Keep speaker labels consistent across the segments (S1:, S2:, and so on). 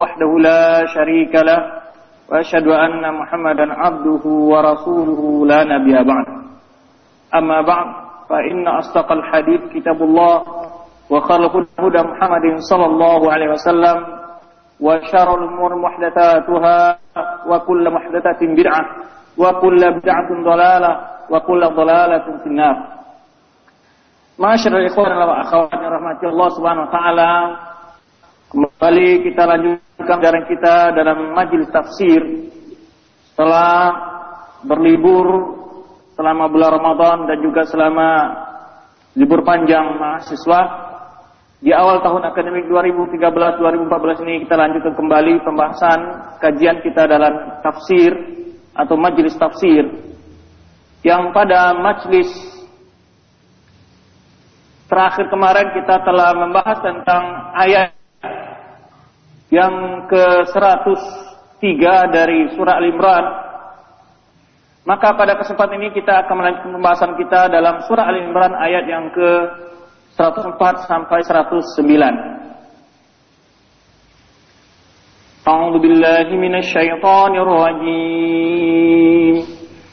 S1: وحده لا شريك له وأشهد أن محمدا عبده ورسوله لا نبي بعد أما بعد فإن أصدق الحديث كتاب الله وخلق الهدى محمد صلى الله عليه وسلم وشر الأمور محدثاتها وكل محدثة بدعة وكل بدعة ضلالة وكل ضلالة في النار akhwat yang rahmati Allah Subhanahu wa taala. Kembali kita lanjutkan jalan kita dalam majelis tafsir. Setelah berlibur selama bulan Ramadan dan juga selama libur panjang mahasiswa di awal tahun akademik 2013-2014 ini kita lanjutkan kembali pembahasan kajian kita dalam tafsir atau majelis tafsir yang pada majelis Terakhir kemarin kita telah membahas tentang ayat yang ke-103 dari surah Al-Imran. Maka pada kesempatan ini kita akan melanjutkan pembahasan kita dalam surah Al-Imran ayat yang ke-104 sampai 109. A'udzu billahi rajim.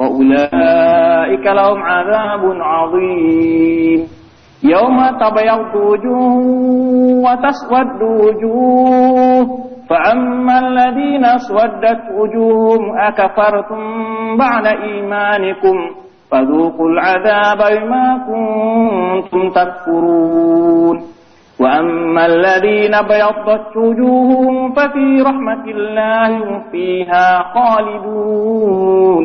S1: وأولئك لهم عذاب عظيم. يوم تبيض وجوه وتسود وجوه فأما الذين اسودت وجوههم أكفرتم بعد إيمانكم فذوقوا العذاب بما كنتم تكفرون. وأما الذين بيضت وجوههم ففي رحمة الله فيها خالدون.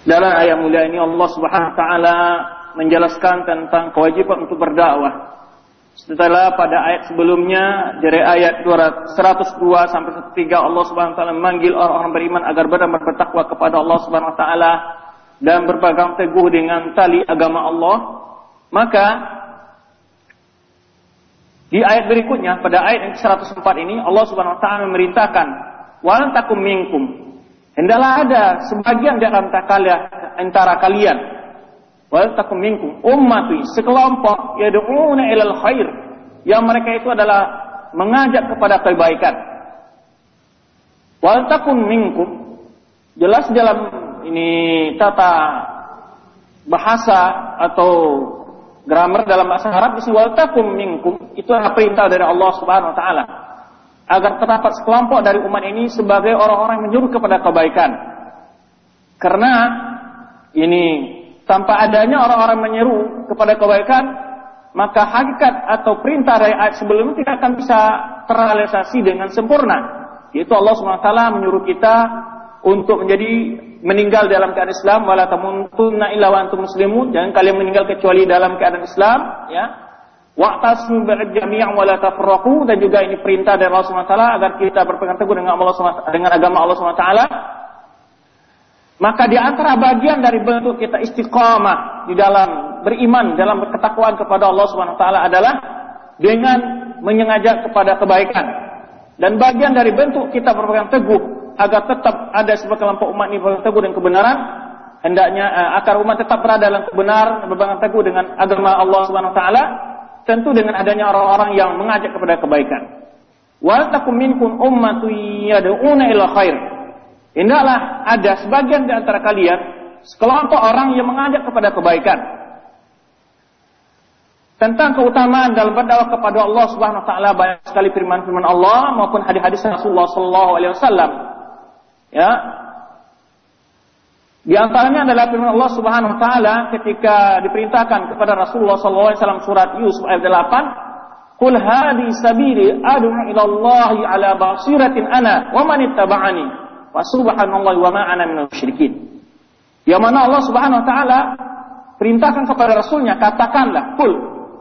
S1: Dalam ayat mulia ini Allah Subhanahu wa taala menjelaskan tentang kewajiban untuk berdakwah. Setelah pada ayat sebelumnya dari ayat 102 sampai 103 Allah Subhanahu wa taala memanggil orang-orang beriman agar benar-benar bertakwa kepada Allah Subhanahu wa taala dan berpegang teguh dengan tali agama Allah. Maka di ayat berikutnya pada ayat yang 104 ini Allah Subhanahu wa taala memerintahkan "Wa takum minkum" Hendaklah ada sebagian di antara kalian, wal takum minkum ummati sekelompok yad'una ilal khair. Yang mereka itu adalah mengajak kepada kebaikan. Wal takum minkum jelas dalam ini tata bahasa atau grammar dalam bahasa Arab di wal minkum itu adalah perintah dari Allah Subhanahu wa taala agar terdapat sekelompok dari umat ini sebagai orang-orang yang menyuruh kepada kebaikan. Karena ini tanpa adanya orang-orang menyeru kepada kebaikan, maka hakikat atau perintah dari ayat sebelumnya tidak akan bisa terrealisasi dengan sempurna. Yaitu Allah SWT menyuruh kita untuk menjadi meninggal dalam keadaan Islam wala tamuntunna illa wa antum muslimun. Jangan kalian meninggal kecuali dalam keadaan Islam ya wa'tasmu jami'an wala tafarraqu dan juga ini perintah dari Allah SWT agar kita berpegang teguh dengan Allah dengan agama Allah SWT maka di antara bagian dari bentuk kita istiqamah di dalam beriman, dalam ketakwaan kepada Allah wa taala adalah dengan menyengajak kepada kebaikan. Dan bagian dari bentuk kita berpegang teguh agar tetap ada sebagai kelompok umat ini berpegang teguh dengan kebenaran, hendaknya uh, agar umat tetap berada dalam kebenaran, berpegang teguh dengan agama Allah Subhanahu wa taala, tentu dengan adanya orang-orang yang mengajak kepada kebaikan. Wa takum minkum ummatun yad'una khair Hendaklah ada sebagian di antara kalian sekelompok orang yang mengajak kepada kebaikan. Tentang keutamaan dalam berdakwah kepada Allah Subhanahu wa taala banyak sekali firman-firman Allah maupun hadis-hadis Rasulullah sallallahu alaihi wasallam. Ya. Di antaranya adalah firman Allah Subhanahu wa taala ketika diperintahkan kepada Rasulullah sallallahu alaihi wasallam surat Yusuf ayat 8, "Qul hadi sabili ad'u ila Allah ala basiratin ana wa man ittaba'ani wa subhanallahi wa ma ana minal musyrikin." Yang mana Allah Subhanahu wa taala perintahkan kepada Rasulnya, katakanlah, "Qul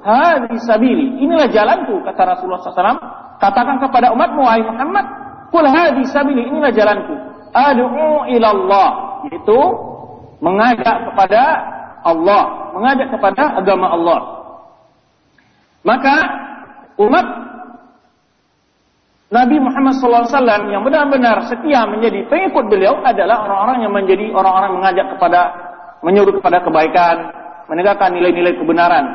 S1: hadi sabili." Inilah jalanku kata Rasulullah SAW. Katakan kepada umatmu wahai Muhammad, "Qul hadi sabili." Inilah jalanku. Ad'u ila Allah yaitu mengajak kepada Allah, mengajak kepada agama Allah. Maka umat Nabi Muhammad SAW yang benar-benar setia menjadi pengikut beliau adalah orang-orang yang menjadi orang-orang mengajak kepada menyuruh kepada kebaikan, menegakkan nilai-nilai kebenaran.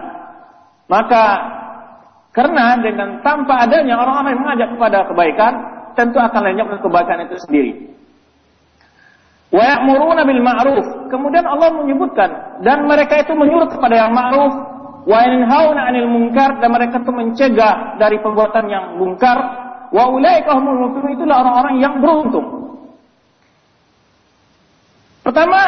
S1: Maka karena dengan tanpa adanya orang-orang yang mengajak kepada kebaikan, tentu akan lenyap kebaikan itu sendiri. Wa ya'muruna bil ma'ruf. Kemudian Allah menyebutkan dan mereka itu menyuruh kepada yang ma'ruf wa yanhauna 'anil munkar dan mereka itu mencegah dari perbuatan yang mungkar. Wa ulaika humul muflihun itulah orang-orang yang beruntung. Pertama,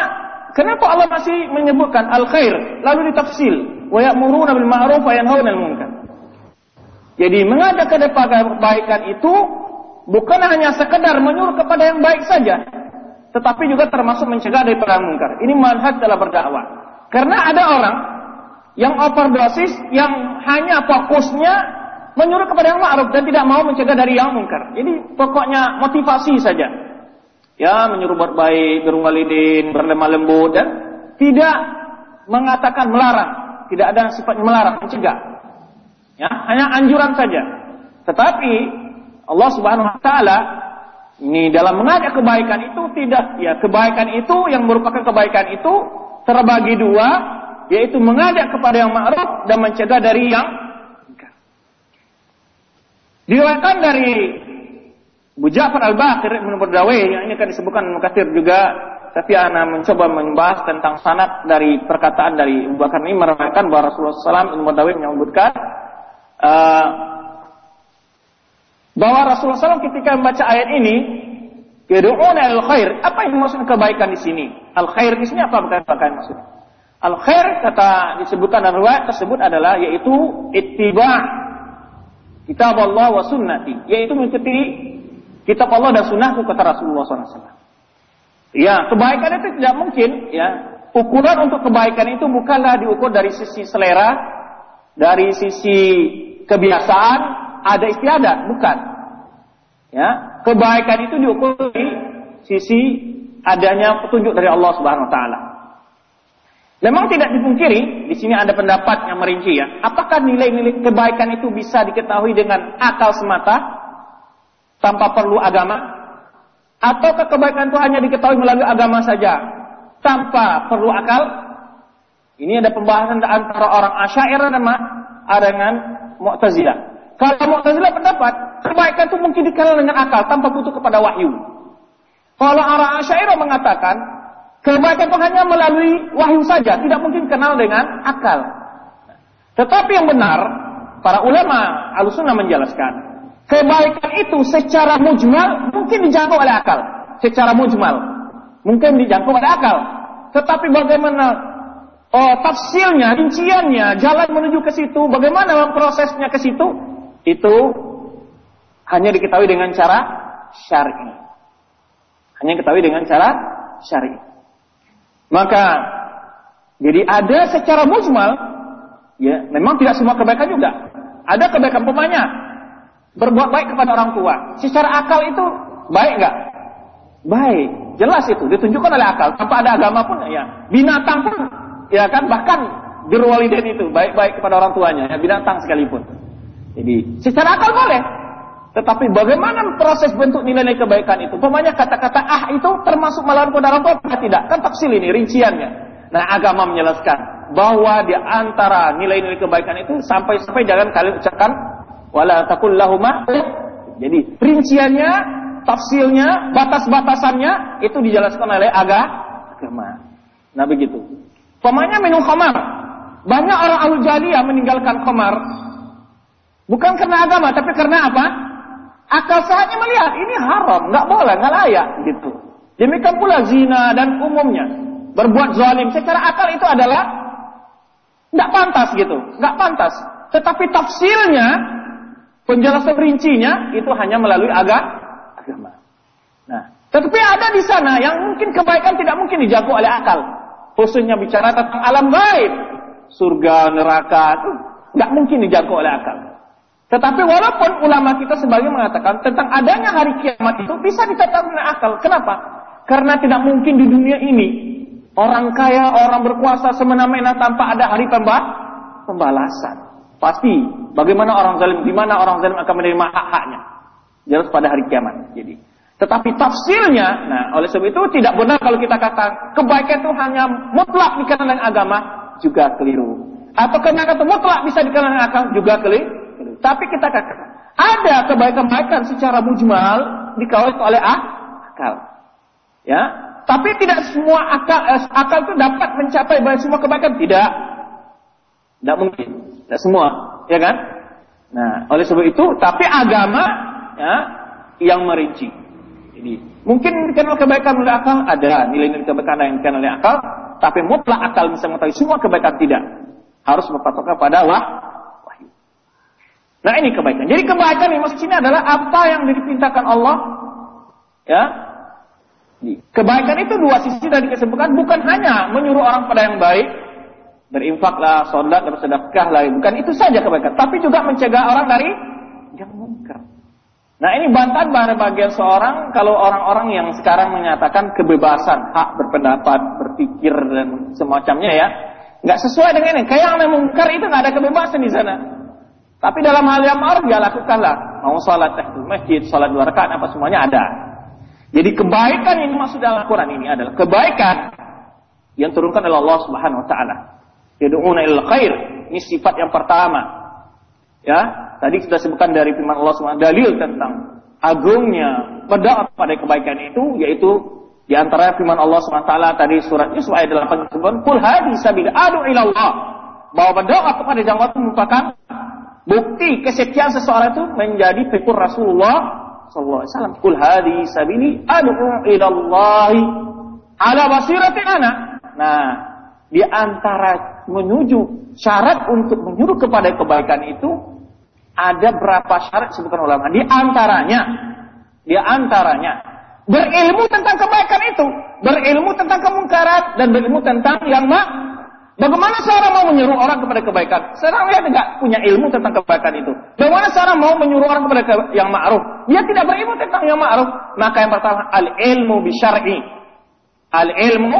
S1: kenapa Allah masih menyebutkan al khair lalu ditafsil wa ya'muruna bil ma'ruf wa yanhauna 'anil munkar. Jadi mengajak kepada kebaikan itu bukan hanya sekedar menyuruh kepada yang baik saja, tetapi juga termasuk mencegah dari perang mungkar. Ini manhaj dalam berdakwah. Karena ada orang yang overdosis yang hanya fokusnya menyuruh kepada yang ma'ruf dan tidak mau mencegah dari yang mungkar. Jadi pokoknya motivasi saja. Ya, menyuruh berbaik, berungalidin, berlemah lembut dan tidak mengatakan melarang. Tidak ada sifatnya melarang, mencegah. Ya, hanya anjuran saja. Tetapi Allah Subhanahu wa taala ini dalam mengajak kebaikan itu tidak ya kebaikan itu yang merupakan kebaikan itu terbagi dua yaitu mengajak kepada yang ma'ruf dan mencegah dari yang Diriwayatkan dari Bu Ja'far Al-Baqir Ibn Berdawai yang ini akan disebutkan Mukatir juga tapi ana mencoba membahas tentang sanad dari perkataan dari Abu Bakar ini merawakan bahwa Rasulullah SAW Berdawai menyebutkan uh, bahwa Rasulullah SAW ketika membaca ayat ini, Yad'una al khair. Apa yang maksud kebaikan di sini? Al khair di sini apa bukan kebaikan maksudnya? Al khair kata disebutkan dalam riwayat tersebut adalah yaitu ittiba kitab Allah wa sunnati, yaitu mengikuti kitab Allah dan sunnahku kata Rasulullah SAW. Ya, kebaikan itu tidak mungkin ya. Ukuran untuk kebaikan itu bukanlah diukur dari sisi selera, dari sisi kebiasaan, ada istiadat, bukan. Ya, kebaikan itu diukur di sisi adanya petunjuk dari Allah Subhanahu wa taala. Memang tidak dipungkiri, di sini ada pendapat yang merinci ya. Apakah nilai-nilai kebaikan itu bisa diketahui dengan akal semata tanpa perlu agama? Atau kebaikan itu hanya diketahui melalui agama saja tanpa perlu akal? Ini ada pembahasan antara orang Asy'ariyah dan dengan Mu'tazilah. Kalau Mu'tazilah pendapat kebaikan itu mungkin dikenal dengan akal tanpa butuh kepada wahyu. Kalau orang Asy'ariyah mengatakan kebaikan itu hanya melalui wahyu saja, tidak mungkin kenal dengan akal. Tetapi yang benar, para ulama Ahlussunnah menjelaskan, kebaikan itu secara mujmal mungkin dijangkau oleh akal, secara mujmal mungkin dijangkau oleh akal. Tetapi bagaimana oh, tafsirnya, rinciannya, jalan menuju ke situ, bagaimana prosesnya ke situ, itu hanya diketahui dengan cara syar'i. Hanya diketahui dengan cara syar'i. Maka jadi ada secara mujmal ya, memang tidak semua kebaikan juga. Ada kebaikan pemanya berbuat baik kepada orang tua. Secara akal itu baik enggak? Baik, jelas itu ditunjukkan oleh akal. Tanpa ada agama pun ya, binatang pun ya kan bahkan birwaliden itu baik-baik kepada orang tuanya, ya, binatang sekalipun. Jadi secara akal boleh. Tetapi bagaimana proses bentuk nilai-nilai kebaikan itu? Pokoknya kata-kata ah itu termasuk melawan kepada orang tua tidak? Kan tafsil ini rinciannya. Nah agama menjelaskan bahwa di antara nilai-nilai kebaikan itu sampai-sampai jangan kalian ucapkan wala takul lahuma. Jadi rinciannya, tafsilnya, batas-batasannya itu dijelaskan oleh agama. Nah begitu. Pokoknya minum khamar. Banyak orang yang meninggalkan khamar Bukan karena agama, tapi karena apa? Akal sehatnya melihat ini haram, nggak boleh, nggak layak gitu. Demikian pula zina dan umumnya. berbuat zalim secara akal itu adalah nggak pantas gitu, nggak pantas. Tetapi tafsirnya, penjelasan rincinya itu hanya melalui agama. Nah, tetapi ada di sana yang mungkin kebaikan tidak mungkin dijangkau oleh akal. Khususnya bicara tentang alam gaib, surga, neraka itu nggak mungkin dijangkau oleh akal. Tetapi walaupun ulama kita sebagai mengatakan tentang adanya hari kiamat itu bisa ditetapkan oleh akal. Kenapa? Karena tidak mungkin di dunia ini orang kaya, orang berkuasa semena-mena tanpa ada hari pembalasan. Pasti bagaimana orang zalim, di mana orang zalim akan menerima hak-haknya. Jelas pada hari kiamat. Jadi, tetapi tafsirnya, nah oleh sebab itu tidak benar kalau kita kata kebaikan itu hanya mutlak dikarenakan agama juga keliru. Atau kata mutlak bisa dikarenakan akal juga keliru. Tapi kita katakan, ada kebaikan-kebaikan secara mujmal dikawal oleh akal. Ya, tapi tidak semua akal eh, akal itu dapat mencapai semua kebaikan tidak. Tidak mungkin. Tidak semua, ya kan? Nah, oleh sebab itu, tapi agama ya yang merinci. Jadi, mungkin dikenal kebaikan oleh akal ada nilai-nilai kebaikan yang dikenal oleh akal, tapi mutlak akal bisa mengetahui semua kebaikan tidak. Harus berpatokan pada wah, Nah ini kebaikan. Jadi kebaikan yang maksud sini adalah apa yang diperintahkan Allah. Ya. Kebaikan itu dua sisi tadi disebutkan bukan hanya menyuruh orang pada yang baik, berinfaklah, sholat, bersedekah lah, bukan itu saja kebaikan, tapi juga mencegah orang dari yang mungkar. Nah ini bantahan pada bagian seorang kalau orang-orang yang sekarang menyatakan kebebasan hak berpendapat, berpikir dan semacamnya ya, nggak sesuai dengan ini. Kayak yang mungkar itu nggak ada kebebasan di sana. Tapi dalam hal yang ma'ruf ya lakukanlah. Mau salat tahiyyatul masjid, salat dua rakaat apa semuanya ada. Jadi kebaikan yang dimaksud dalam Al-Quran ini adalah kebaikan yang turunkan oleh Allah Subhanahu wa taala. Yad'una ilal khair. Ini sifat yang pertama. Ya, tadi sudah sebutkan dari firman Allah SWT dalil tentang agungnya berdoa pada kebaikan itu yaitu di antara firman Allah SWT tadi surat Yusuf ayat 8 disebutkan kul hadi sabil adu ilallah bahwa berdoa kepada jalan itu merupakan Bukti kesetiaan seseorang itu menjadi fikur Rasulullah sallallahu alaihi wasallam. Kul hadhi sabili ad'u ala basiratin ana. Nah, di antara menuju syarat untuk menyuruh kepada kebaikan itu ada berapa syarat sebutkan ulama. Di antaranya di antaranya berilmu tentang kebaikan itu, berilmu tentang kemungkaran dan berilmu tentang yang mak Bagaimana seorang mau menyuruh orang kepada kebaikan? Seorang dia tidak punya ilmu tentang kebaikan itu. Bagaimana seorang mau menyuruh orang kepada yang ma'ruf? Dia tidak berilmu tentang yang ma'ruf. Maka yang pertama, al-ilmu bisyar'i. Al-ilmu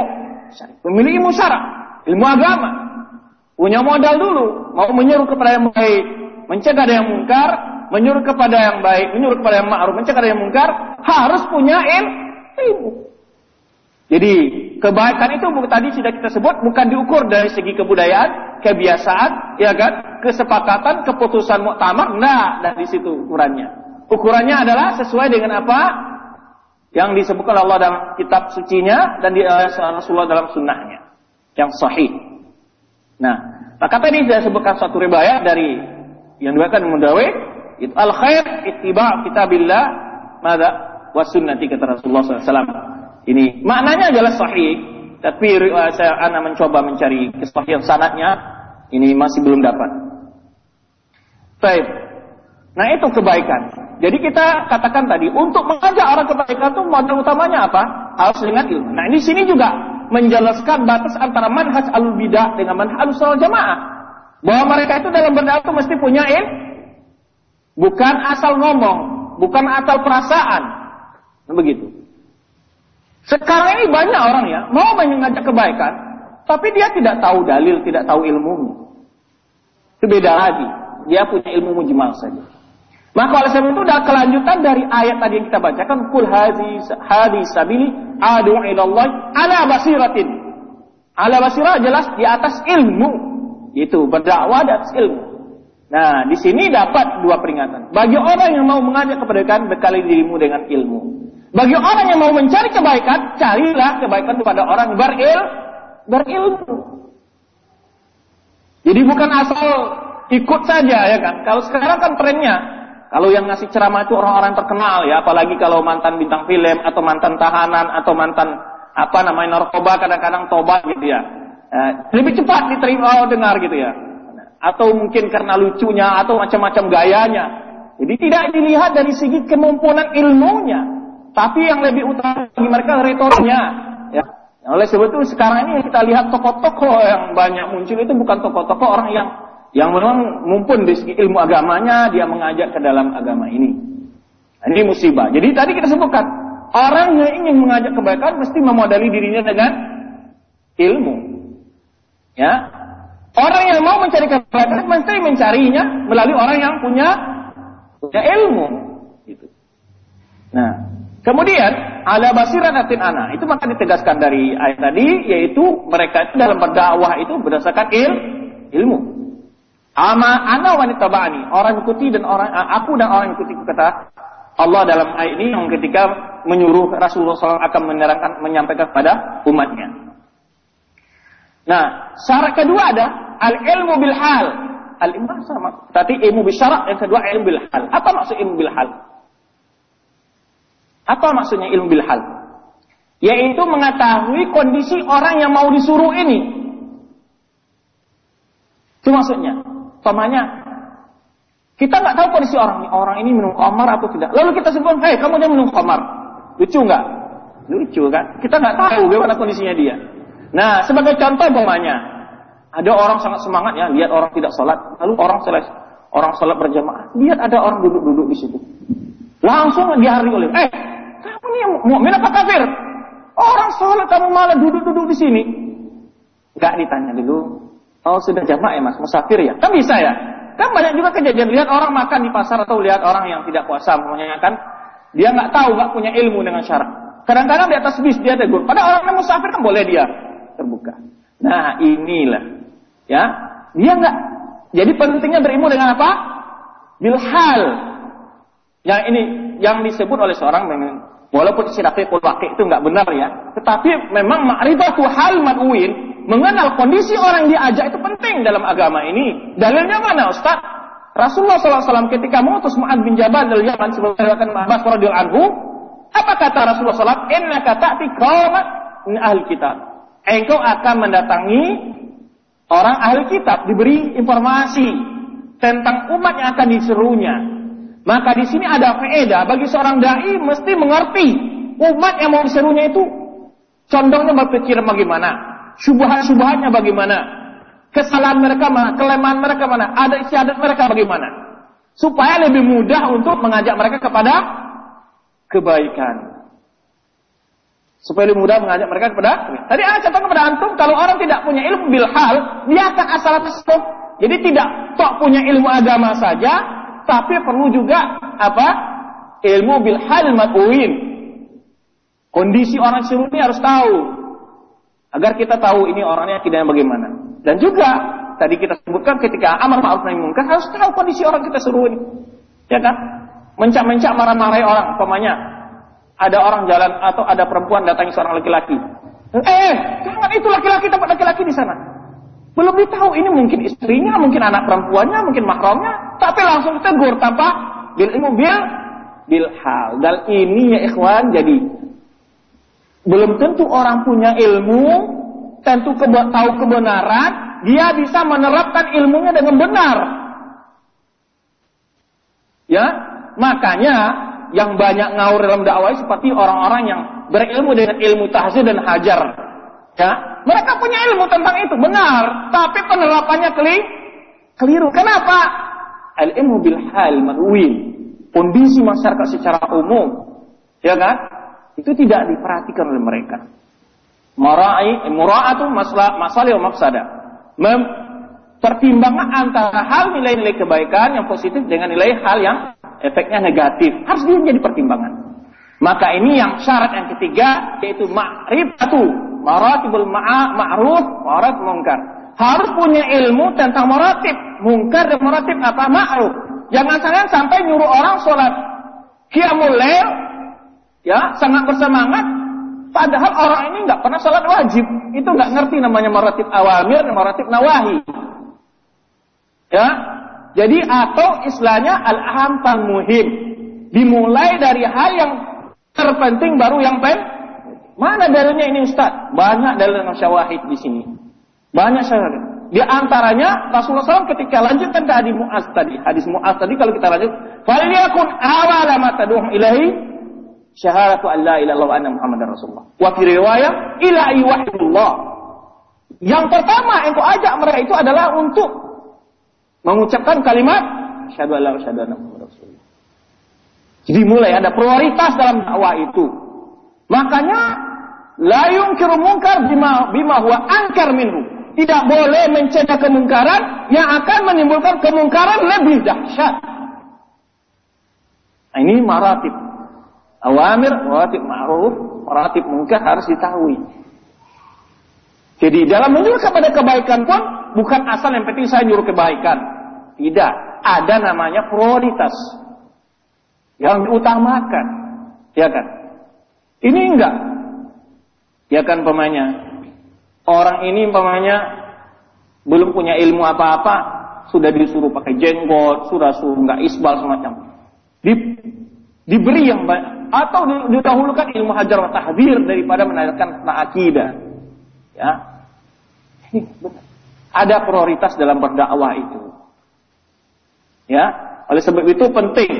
S1: Pemilih ilmu syara, ilmu agama. Punya modal dulu. Mau menyuruh kepada yang baik, mencegah yang mungkar, menyuruh kepada yang baik, menyuruh kepada yang ma'ruf, mencegah yang mungkar, harus punya ilmu. Jadi kebaikan itu tadi sudah kita sebut bukan diukur dari segi kebudayaan, kebiasaan, ya kan, kesepakatan, keputusan muktamar, nah dari situ ukurannya. Ukurannya adalah sesuai dengan apa yang disebutkan Allah dalam kitab sucinya dan di Rasulullah dalam sunnahnya yang sahih. Nah, maka tadi saya sebutkan satu riwayat dari yang diriwayatkan Mudawi, al khair ittiba' kitabillah mada wa sunnati kata Rasulullah SAW. Ini maknanya adalah sahih, tapi saya anak mencoba mencari kesahihan sanatnya, ini masih belum dapat. Baik. Nah itu kebaikan. Jadi kita katakan tadi, untuk mengajak orang kebaikan itu modal utamanya apa? Harus dengan ilmu. Nah ini sini juga menjelaskan batas antara manhaj al bidah dengan manhaj al jamaah. Bahwa mereka itu dalam berdakwah itu mesti punya ilmu. Bukan asal ngomong, bukan asal perasaan. Nah, begitu. Sekarang ini banyak orang ya, mau mengajak kebaikan, tapi dia tidak tahu dalil, tidak tahu ilmu. Itu beda lagi. Dia punya ilmu mujmal saja. Maka oleh sebab itu udah kelanjutan dari ayat tadi yang kita bacakan, kul hadhi sabili adu ilallah ala basiratin. Ala basirah jelas di atas ilmu. Itu berdakwah di atas ilmu. Nah, di sini dapat dua peringatan. Bagi orang yang mau mengajak kebaikan, bekali dirimu dengan ilmu. Bagi orang yang mau mencari kebaikan, carilah kebaikan kepada orang beril, berilmu. Jadi bukan asal ikut saja ya kan. Kalau sekarang kan trennya, kalau yang ngasih ceramah itu orang-orang terkenal ya, apalagi kalau mantan bintang film atau mantan tahanan atau mantan apa namanya narkoba kadang-kadang tobat gitu ya. Eh, lebih cepat diterima oh, dengar gitu ya. Atau mungkin karena lucunya atau macam-macam gayanya. Jadi tidak dilihat dari segi kemampuan ilmunya, tapi yang lebih utama bagi mereka retoriknya. Ya. Oleh sebab itu sekarang ini kita lihat tokoh-tokoh yang banyak muncul itu bukan tokoh-tokoh orang yang yang memang mumpun di ilmu agamanya dia mengajak ke dalam agama ini. Ini musibah. Jadi tadi kita sebutkan orang yang ingin mengajak kebaikan mesti memodali dirinya dengan ilmu. Ya, orang yang mau mencari kebaikan mesti mencarinya melalui orang yang punya punya ilmu. Gitu. Nah, kemudian ala basiratin ana itu maka ditegaskan dari ayat tadi yaitu mereka itu dalam berdakwah itu berdasarkan il, ilmu. Ama ana wanita bani orang ikuti dan orang aku dan orang ikuti kata Allah dalam ayat ini yang ketika menyuruh Rasulullah SAW akan menerangkan menyampaikan kepada umatnya. Nah, syarat kedua ada al ilmu bil hal. Al ilmu sama. Tadi ilmu syarat yang kedua ilmu bil hal. Apa maksud ilmu bil hal? Apa maksudnya ilmu bil hal? Yaitu mengetahui kondisi orang yang mau disuruh ini. Itu maksudnya. Tomanya, kita nggak tahu kondisi orang ini. Orang ini minum khamar atau tidak. Lalu kita sebut, hei kamu dia minum khamar. Lucu nggak? Lucu kan? Kita nggak tahu bagaimana kondisinya dia. Nah, sebagai contoh umpamanya, ada orang sangat semangat ya, lihat orang tidak sholat, lalu orang sholat, orang sholat berjamaah, lihat ada orang duduk-duduk di situ. Langsung diharing oleh, eh, ini mukmin apa kafir? Orang sholat kamu malah duduk-duduk di sini. Gak ditanya dulu, oh sudah jamaah ya mas, musafir ya? Kan bisa ya? Kan banyak juga kejadian lihat orang makan di pasar atau lihat orang yang tidak puasa, pokoknya kan dia nggak tahu, nggak punya ilmu dengan syarat. Kadang-kadang di atas bis dia tegur. Pada orang yang musafir kan boleh dia terbuka. Nah inilah Ya, dia enggak. Jadi pentingnya berilmu dengan apa? Bilhal. Yang ini yang disebut oleh seorang walaupun istilah fiqhul waqi itu enggak benar ya, tetapi memang ma'rifatu hal mad'uin, mengenal kondisi orang diajak itu penting dalam agama ini. Dalilnya mana, Ustaz? Rasulullah SAW ketika mengutus Mu'ad bin Jabal dari Yaman sebagaimana Abbas radhiyallahu anhu, apa kata Rasulullah SAW? Inna kata qauman min ahli kitab. Engkau akan mendatangi Orang ahli kitab diberi informasi tentang umat yang akan diserunya. Maka di sini ada faedah. Bagi seorang dai mesti mengerti umat yang mau diserunya itu condongnya berpikir bagaimana, syubhat-syubhatnya bagaimana, kesalahan mereka mana, kelemahan mereka mana, ada istiadat mereka bagaimana. Supaya lebih mudah untuk mengajak mereka kepada kebaikan. Supaya lebih mudah mengajak mereka kepada tadi saya contoh kepada antum kalau orang tidak punya ilmu bil hal dia akan asal tasawuf jadi tidak tok punya ilmu agama saja tapi perlu juga apa ilmu bil hal mat'uin kondisi orang suruh ini harus tahu. Agar kita tahu ini orangnya tidak bagaimana. Dan juga tadi kita sebutkan ketika amar ma'ruf nahi munkar harus tahu kondisi orang kita suruh ini ya kan? Mencak-mencak marah-marahi orang. Umpamanya ada orang jalan atau ada perempuan datangi seorang laki-laki. Eh, jangan itu laki-laki tempat laki-laki di sana. Belum ditahu ini mungkin istrinya, mungkin anak perempuannya, mungkin mahramnya, tapi langsung tegur tanpa bil ilmu bil bil hal. Dan ini ya ikhwan jadi belum tentu orang punya ilmu, tentu keba tahu kebenaran, dia bisa menerapkan ilmunya dengan benar. Ya, makanya yang banyak ngawur dalam dakwah seperti orang-orang yang berilmu dengan ilmu tahzir dan hajar. Ya, mereka punya ilmu tentang itu benar, tapi penerapannya keli keliru. Kenapa? Al ilmu bil hal marwi. Kondisi masyarakat secara umum, ya kan? Itu tidak diperhatikan oleh mereka. Marai, mura'atu masalah masalah yang maksada. Mem pertimbangan antara hal nilai-nilai kebaikan yang positif dengan nilai hal yang efeknya negatif. Harus dia pertimbangan. Maka ini yang syarat yang ketiga yaitu ma'rifatu maratibul ma'ruf marat mungkar. Harus punya ilmu tentang maratib mungkar dan maratib apa ma'ruf. Jangan jangan sampai nyuruh orang sholat qiyamul ya sangat bersemangat padahal orang ini nggak pernah sholat wajib. Itu nggak ngerti namanya maratib awamir dan maratib nawahi. Ya, jadi atau istilahnya al-aham muhim. Dimulai dari hal yang terpenting baru yang pen Mana dalilnya ini Ustaz? Banyak dalil syawahid di sini. Banyak syawahid. Di antaranya Rasulullah SAW ketika lanjutkan ke hadis Mu'az tadi. Hadis Mu'az tadi kalau kita lanjut. Faliyakun awala ma taduhum ilahi syahadatu an la ilaha illallah anna Muhammadar Rasulullah. Wa fi riwayah ila wahidullah. Yang pertama yang kau ajak mereka itu adalah untuk mengucapkan kalimat syahadu an la ilaha Rasulullah. Jadi mulai ada prioritas dalam dakwah itu. Makanya la yungkiru munkar bima bima huwa ankar minhu tidak boleh mencegah kemungkaran yang akan menimbulkan kemungkaran lebih dahsyat. Nah, ini maratib. Awamir, maratib ma'ruf, maratib mungkar harus ditahui. Jadi dalam menyuruh kepada kebaikan pun bukan asal yang penting saya nyuruh kebaikan. Tidak, ada namanya prioritas yang diutamakan. Ya kan? Ini enggak. Ya kan pemainnya orang ini umpamanya belum punya ilmu apa-apa, sudah disuruh pakai jenggot, sudah suruh nggak isbal semacam. Di, diberi yang banyak atau didahulukan ilmu hajar wa tahdir daripada menanyakan akidah. Ya. Ada prioritas dalam berdakwah itu. Ya, oleh sebab itu penting.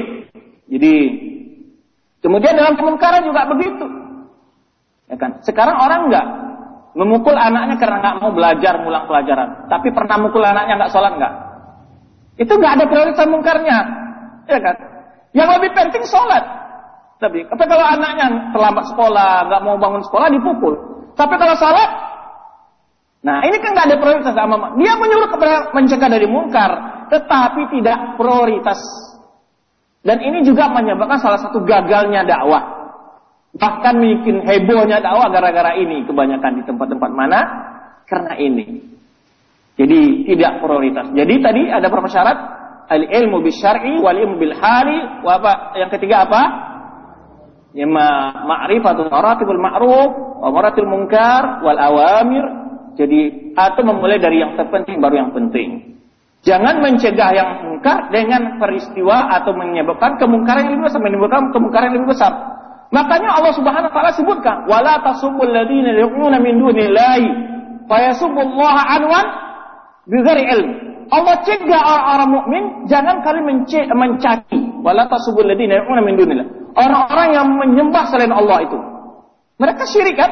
S1: Jadi kemudian dalam kemungkaran juga begitu. Ya kan? Sekarang orang enggak Memukul anaknya karena nggak mau belajar ngulang pelajaran. Tapi pernah mukul anaknya nggak sholat nggak? Itu nggak ada prioritas mungkarnya. Ya kan? Yang lebih penting sholat. Tapi, tapi kalau anaknya terlambat sekolah, nggak mau bangun sekolah, dipukul. Tapi kalau sholat, nah ini kan nggak ada prioritas sama Dia menyuruh kepada mencegah dari mungkar, tetapi tidak prioritas. Dan ini juga menyebabkan salah satu gagalnya dakwah. Bahkan bikin hebohnya dakwah gara-gara ini kebanyakan di tempat-tempat mana? Karena ini. Jadi tidak prioritas. Jadi tadi ada beberapa syarat al ilmu bil syar'i wal ilmu bil hali wa apa? Yang ketiga apa? Ya ma'rifatul maratibul ma'ruf wa maratil munkar wal awamir. Jadi atau memulai dari yang terpenting baru yang penting. Jangan mencegah yang mungkar dengan peristiwa atau menyebabkan kemungkaran yang lebih besar, menimbulkan kemungkaran yang lebih besar. Makanya Allah Subhanahu wa taala sebutkan, "Wala tasubbul ladzina yad'una min dunillahi fayasubbullaha anwan bighairi ilm." Allah cegah orang-orang mukmin jangan kalian mencaci. Wala tasubbul ladzina yad'una min dunillah. Orang-orang yang menyembah selain Allah itu. Mereka syirik kan?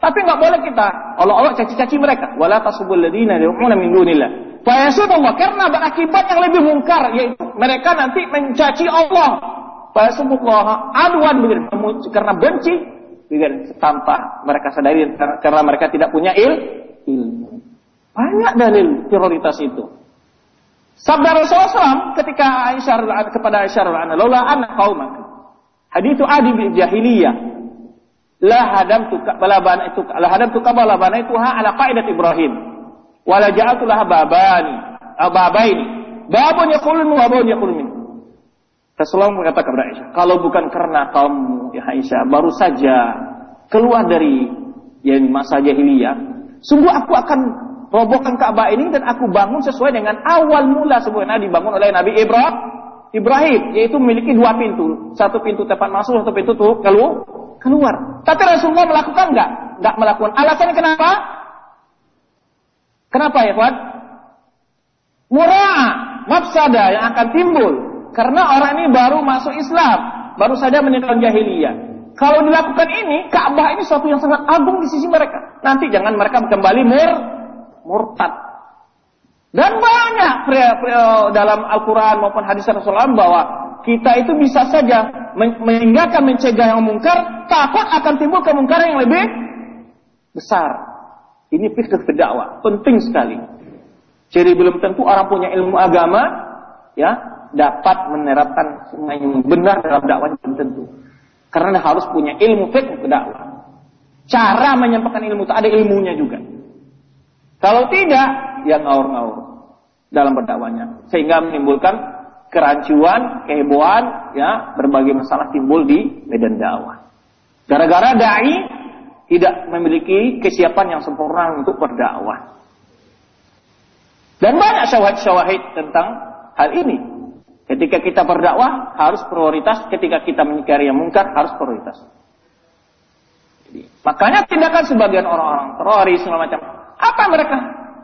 S1: Tapi nggak boleh kita Allah Allah caci-caci mereka. Wala tasubbul ladzina yad'una min dunillah. Fayasubullah karena berakibat yang lebih mungkar yaitu mereka nanti mencaci Allah Fasubullah adwan karena benci tanpa mereka sadari karena mereka tidak punya il, ilmu. Banyak dalil prioritas itu. Sabda Rasulullah SAW ketika Aisyah kepada Aisyah radhiyallahu laula anna qaumak. Hadithu adi bil jahiliyah. La hadam tu balaban itu la hadam tu kabala itu ha ala qaidat Ibrahim. Wala ja'altu laha babani. Babaini. Babun yaqulun wa babun yaqulun Rasulullah berkata kepada Aisyah, kalau bukan karena kaum ya Aisyah baru saja keluar dari ya, masa jahiliyah, sungguh aku akan robohkan Ka'bah ini dan aku bangun sesuai dengan awal mula sebenarnya dibangun oleh Nabi Ibrahim. Ibrahim yaitu memiliki dua pintu, satu pintu tempat masuk, satu pintu tuh keluar. Keluar. Tapi Rasulullah melakukan enggak? Enggak melakukan. Alasannya kenapa? Kenapa ya, Fuad? Murah, mafsada yang akan timbul karena orang ini baru masuk Islam, baru saja meninggalkan jahiliyah. Kalau dilakukan ini, Ka'bah ini suatu yang sangat agung di sisi mereka. Nanti jangan mereka kembali mur, murtad. Dan banyak dalam Al-Quran maupun hadis Rasulullah bahwa kita itu bisa saja meninggalkan mencegah yang mungkar, takut akan timbul kemungkaran yang lebih besar. Ini fikih berdakwah, penting sekali. Jadi belum tentu orang punya ilmu agama, ya dapat menerapkan yang benar dalam dakwah belum tentu. Karena harus punya ilmu fiqh dakwah. Cara menyampaikan ilmu itu ada ilmunya juga. Kalau tidak, ya ngaur-ngaur dalam berdakwahnya. Sehingga menimbulkan kerancuan, kehebohan, ya berbagai masalah timbul di medan dakwah. Gara-gara dai tidak memiliki kesiapan yang sempurna untuk berdakwah. Dan banyak syawahid-syawahid tentang hal ini. Ketika kita berdakwah harus prioritas, ketika kita menyikari yang mungkar harus prioritas. Makanya tindakan sebagian orang-orang teroris segala macam. Apa mereka?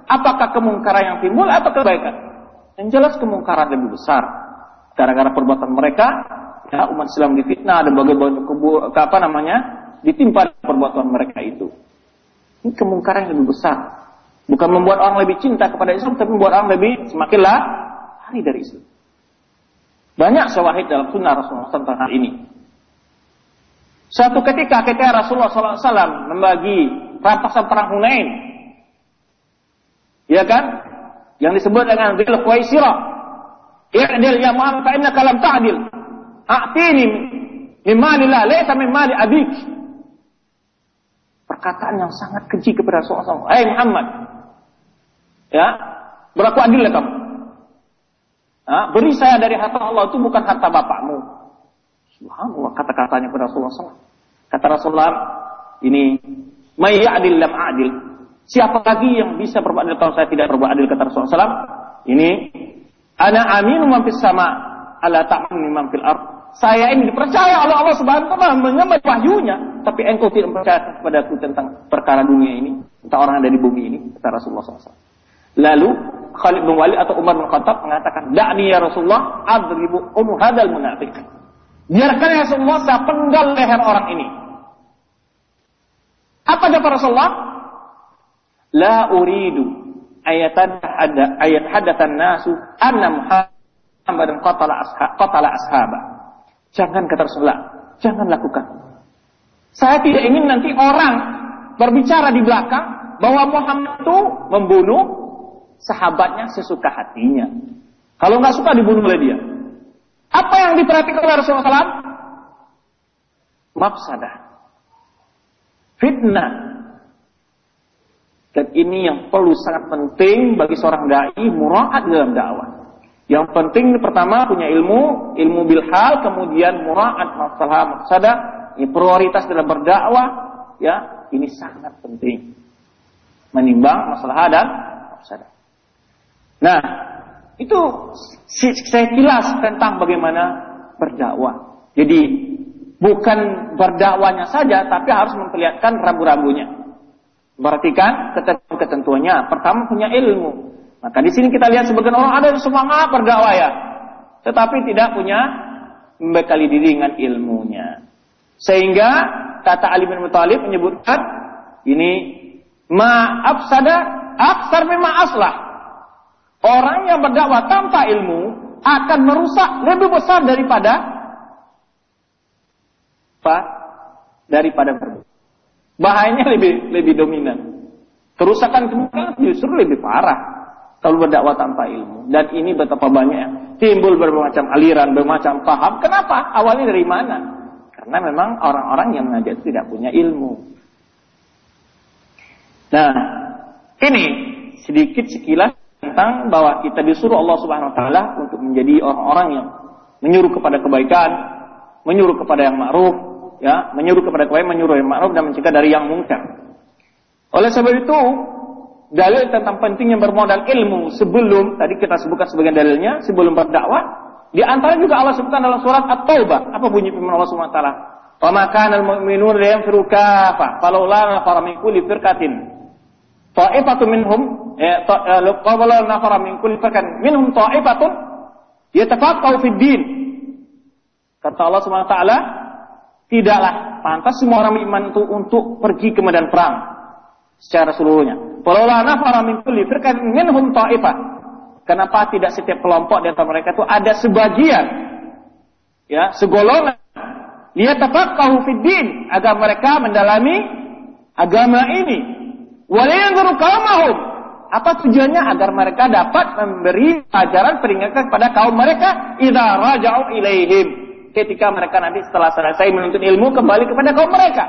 S1: Apakah kemungkaran yang timbul atau kebaikan? Yang jelas kemungkaran lebih besar. Gara-gara perbuatan mereka, ya, umat Islam difitnah dan bagaimana apa namanya ditimpa perbuatan mereka itu. Ini kemungkaran yang lebih besar. Bukan membuat orang lebih cinta kepada Islam, tapi membuat orang lebih semakinlah hari dari Islam. Banyak syawahid dalam sunnah Rasulullah tentang hal ini. Suatu ketika ketika Rasulullah SAW membagi rampasan perang Hunain, ya kan? Yang disebut dengan Bil Khuwaisirah. I'dil ya Muhammad fa innaka lam ta'dil. A'tini min mali abik. Perkataan yang sangat keji kepada Rasulullah SAW. Hei Muhammad. Ya, berlaku adillah kamu. Ha? beri saya dari harta Allah itu bukan harta bapakmu. Subhanallah kata-katanya kepada Rasulullah SAW. Kata Rasulullah, ini mayyadil lam adil. Siapa lagi yang bisa berbuat adil kalau saya tidak berbuat adil kata Rasulullah SAW? Ini ana aminu man fis sama ala ta'mini man fil ard. Saya ini dipercaya oleh Allah Subhanahu wa mengemban wahyunya, tapi engkau tidak percaya kepadaku tentang perkara dunia ini, tentang orang yang ada di bumi ini, kata Rasulullah SAW. Lalu Khalid bin Walid atau Umar bin Khattab mengatakan, "Da'ni ya Rasulullah adribu um hadal munafiq." Biarkan ya Rasulullah saya penggal leher orang ini. Apa jawab Rasulullah? La uridu ayatan ada ayat hadatan nasu anna Muhammadan qatala ashab qatala ashaba. Jangan kata Rasulullah, jangan lakukan. Saya tidak ingin nanti orang berbicara di belakang bahwa Muhammad itu membunuh sahabatnya sesuka hatinya. Kalau nggak suka dibunuh oleh dia. Apa yang diperhatikan oleh Rasulullah SAW? Mafsadah. Fitnah. Dan ini yang perlu sangat penting bagi seorang dai muraat dalam dakwah. Yang penting pertama punya ilmu, ilmu bilhal, kemudian muraat masalah mafsadah, ini prioritas dalam berdakwah, ya ini sangat penting. Menimbang masalah dan mafsadah. Nah, itu saya kilas tentang bagaimana berdakwah. Jadi bukan berdakwanya saja, tapi harus memperlihatkan ragu-ragunya. Perhatikan ketentuannya. Pertama punya ilmu. Maka di sini kita lihat sebagian orang ada semangat berdakwah ya, tetapi tidak punya membekali diri dengan ilmunya. Sehingga kata Ali bin Muthalib menyebutkan ini maaf sada aksar memang aslah. Orang yang berdakwah tanpa ilmu akan merusak lebih besar daripada apa? Daripada. Bahayanya lebih lebih dominan. Kerusakan kemungkinan justru lebih parah kalau berdakwah tanpa ilmu. Dan ini betapa banyak timbul bermacam aliran, bermacam paham. Kenapa? Awalnya dari mana? Karena memang orang-orang yang mengajar tidak punya ilmu. Nah, ini sedikit sekilas tentang bahwa kita disuruh Allah Subhanahu wa taala untuk menjadi orang-orang yang menyuruh kepada kebaikan, menyuruh kepada yang ma'ruf, ya, menyuruh kepada kebaikan, menyuruh yang ma'ruf dan mencegah dari yang mungkar. Oleh sebab itu, dalil tentang pentingnya bermodal ilmu sebelum tadi kita sebutkan sebagian dalilnya sebelum berdakwah di antara juga Allah sebutkan dalam surat At-Taubah apa bunyi firman Allah Subhanahu wa taala wa ma kana al-mu'minuna liyanfiru kafa falawla nafara min kulli ta'ifatun minhum qawala nafara min kulli fakan. Minhum ta'ifatun yatafaqahu fid din. Kata Allah Subhanahu wa taala tidaklah pantas semua orang beriman itu untuk pergi ke medan perang secara seluruhnya. Falaula nafara min kulli firqatin minhum ta'ifah. Kenapa tidak setiap kelompok di antara mereka itu ada sebagian ya segolongan. Liyatafaqahu fid din agar mereka mendalami agama ini Waliyanzuru kaumahum. Apa tujuannya? Agar mereka dapat memberi ajaran peringatan kepada kaum mereka raja'u ilaihim. Ketika mereka nanti setelah selesai menuntut ilmu kembali kepada kaum mereka.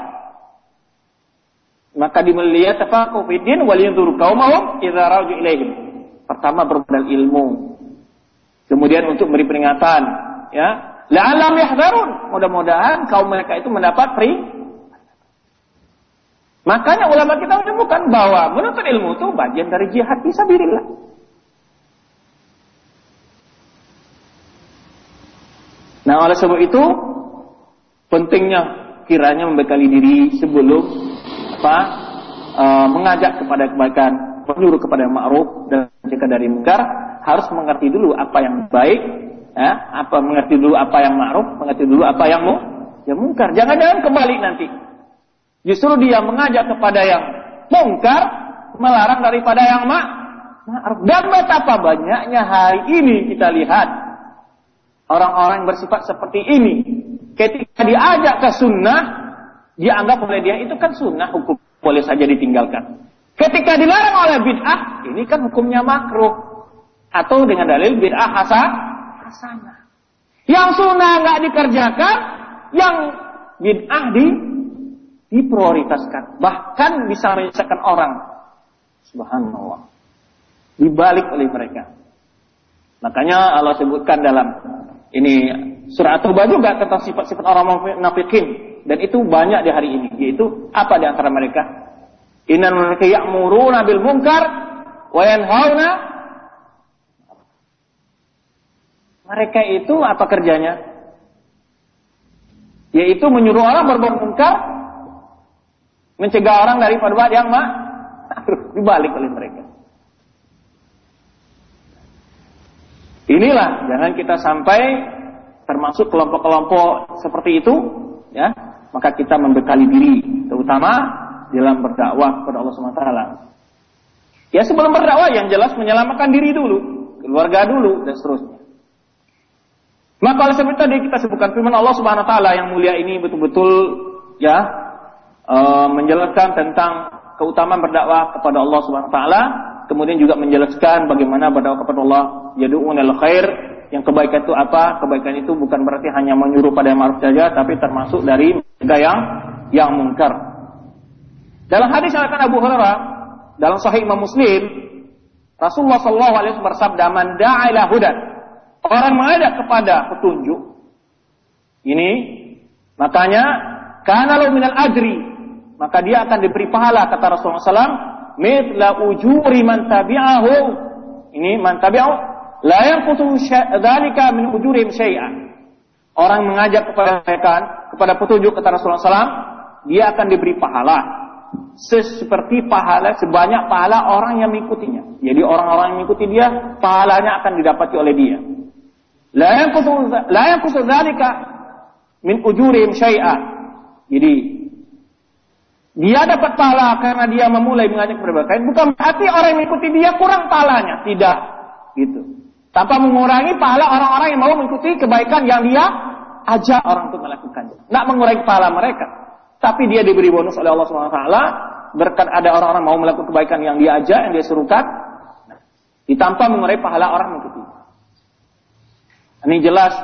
S1: Maka dimelihat tafaqu fiddin waliyanzuru kaumahum idza raja'u ilaihim. Pertama bermodal ilmu. Kemudian untuk beri peringatan, ya. Yahdharun. Mudah-mudahan kaum mereka itu mendapat peringatan Makanya ulama kita menemukan bahwa menuntut ilmu itu bagian dari jihad bisa fisabilillah. Nah, oleh sebab itu pentingnya kiranya membekali diri sebelum apa e, mengajak kepada kebaikan, menyuruh kepada ma'ruf dan mencegah dari munkar, harus mengerti dulu apa yang baik, ya, apa mengerti dulu apa yang ma'ruf, mengerti dulu apa yang mu, ya mungkar. Jangan-jangan kembali nanti. Justru dia mengajak kepada yang mungkar, melarang daripada yang ma ma'ruf. Dan betapa banyaknya hari ini kita lihat orang-orang bersifat seperti ini Ketika diajak ke sunnah, dianggap oleh dia itu kan sunnah hukum boleh saja ditinggalkan. Ketika dilarang oleh bid'ah, ini kan hukumnya makruh. Atau dengan dalil bid'ah hasan. Yang sunnah nggak dikerjakan, yang bid'ah di diprioritaskan. Bahkan bisa menyesatkan orang. Subhanallah. Dibalik oleh mereka. Makanya Allah sebutkan dalam ini surah At-Taubah juga tentang sifat-sifat orang munafikin dan itu banyak di hari ini yaitu apa di antara mereka? Innal mereka ya'muruna bil munkar wa yanhauna mereka itu apa kerjanya? Yaitu menyuruh orang berbuat munkar, mencegah orang dari perbuatan yang mah dibalik oleh mereka. Inilah jangan kita sampai termasuk kelompok-kelompok seperti itu, ya, maka kita membekali diri, terutama dalam berdakwah kepada Allah SWT. Ya sebelum berdakwah yang jelas menyelamatkan diri dulu, keluarga dulu dan seterusnya. Maka oleh sebab tadi kita sebutkan firman Allah Subhanahu wa taala yang mulia ini betul-betul ya e, menjelaskan tentang keutamaan berdakwah kepada Allah Subhanahu wa taala, kemudian juga menjelaskan bagaimana berdakwah kepada Allah yad'unal khair yang kebaikan itu apa? Kebaikan itu bukan berarti hanya menyuruh pada yang ma'ruf saja, tapi termasuk dari mencegah yang yang mungkar. Dalam hadis yang akan Abu Hurairah dalam Sahih Imam Muslim, Rasulullah Shallallahu Alaihi Wasallam bersabda, "Man da'ila hudan." Orang mengajak kepada petunjuk. Ini makanya karena lo minal ajri, maka dia akan diberi pahala kata Rasulullah SAW, mitla ujuri man tabi'ahu. Ini man tabi'ahu la yanqutu dzalika min ujurihim syai'an. Orang mengajak kepada mereka kepada petunjuk kata Rasulullah SAW, dia akan diberi pahala seperti pahala sebanyak pahala orang yang mengikutinya. Jadi orang-orang yang mengikuti dia, pahalanya akan didapati oleh dia. La yanqutu dzalika min ujurihim syai'an. Jadi dia dapat pahala karena dia memulai mengajak mereka. Bukan berarti orang yang mengikuti dia kurang pahalanya. Tidak. Gitu. Tanpa mengurangi pahala orang-orang yang mau mengikuti kebaikan yang dia ajak orang untuk melakukannya. Tidak mengurangi pahala mereka. Tapi dia diberi bonus oleh Allah SWT. Berkat ada orang-orang mau melakukan kebaikan yang dia ajak, yang dia suruhkan. Nah, tanpa mengurangi pahala orang mengikuti. Ini jelas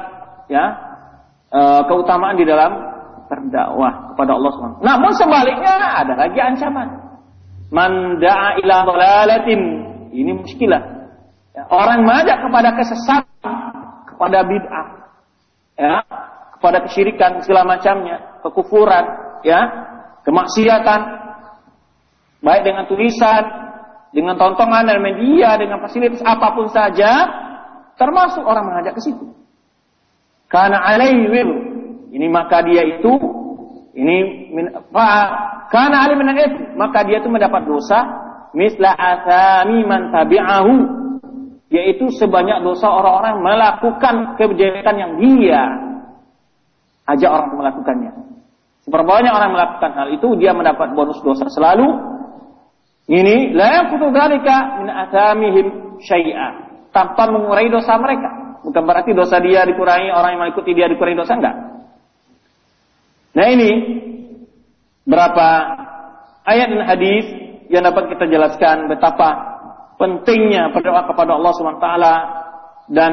S1: ya e, keutamaan di dalam berdakwah kepada Allah SWT. Namun sebaliknya ada lagi ancaman. Man da'a ila dhalalatin. Ini muskilah Ya, orang mengajak kepada kesesatan, kepada bid'ah, ya, kepada kesyirikan segala macamnya, kekufuran, ya, kemaksiatan, baik dengan tulisan, dengan tontonan dan media, dengan fasilitas apa pun saja, termasuk orang mengajak ke situ. Karena alaihi ini maka dia itu ini min, karena alaihi maka dia itu mendapat dosa misla asami man tabi'ahu yaitu sebanyak dosa orang-orang melakukan kejelekan yang dia ajak orang melakukannya. Seberapa banyak orang melakukan hal itu, dia mendapat bonus dosa selalu. Ini la yaqutu dzalika min athamihim syai'a, tanpa mengurangi dosa mereka. Bukan berarti dosa dia dikurangi, orang yang mengikuti dia dikurangi dosa enggak. Nah ini berapa ayat dan hadis yang dapat kita jelaskan betapa pentingnya berdoa kepada Allah SWT dan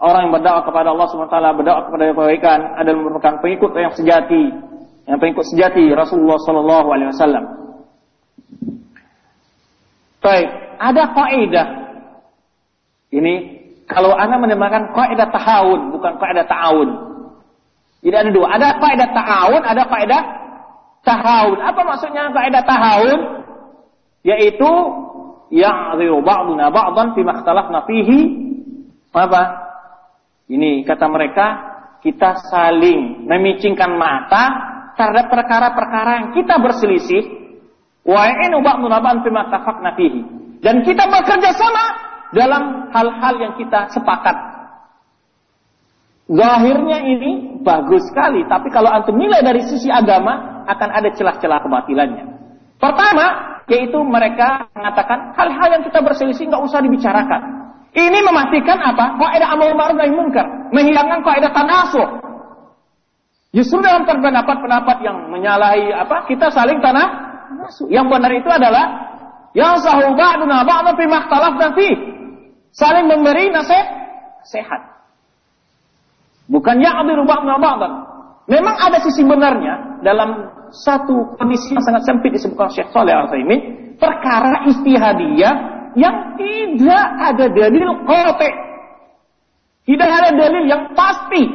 S1: orang yang berdoa kepada Allah SWT berdoa kepada kebaikan adalah merupakan pengikut yang sejati yang pengikut sejati Rasulullah Sallallahu Alaihi Wasallam. Baik, ada kaidah ini kalau anda menemukan kaidah tahawun bukan kaidah ta'awun. Jadi ada dua, ada kaidah ta'awun, ada kaidah tahawun. Apa maksudnya kaidah tahawun? Yaitu ya'dhiru ba'duna ba'dan fi makhtalafna fihi apa? Ini kata mereka kita saling memicingkan mata terhadap perkara-perkara yang kita berselisih wa in ba'duna ba'd fima tafaqna fihi dan kita bekerja sama dalam hal-hal yang kita sepakat. Zahirnya ini bagus sekali, tapi kalau antum nilai dari sisi agama akan ada celah-celah kebatilannya. Pertama, yaitu mereka mengatakan hal-hal yang kita berselisih nggak usah dibicarakan. Ini mematikan apa? Kaidah amal ma'ruf nahi munkar, menghilangkan kaidah tanasuh. Justru dalam pendapat-pendapat yang menyalahi apa? Kita saling tanah Yang benar itu adalah yang sahu ba'duna ba'dha fi makhtalafna fi. Saling memberi nasihat sehat. Bukan ya'diru ba'duna ba'dhan. Memang ada sisi benarnya dalam satu kondisi yang sangat sempit disebutkan Syekh Saleh Al-Utsaimin, perkara istihadiyah yang tidak ada dalil qati. Tidak ada dalil yang pasti,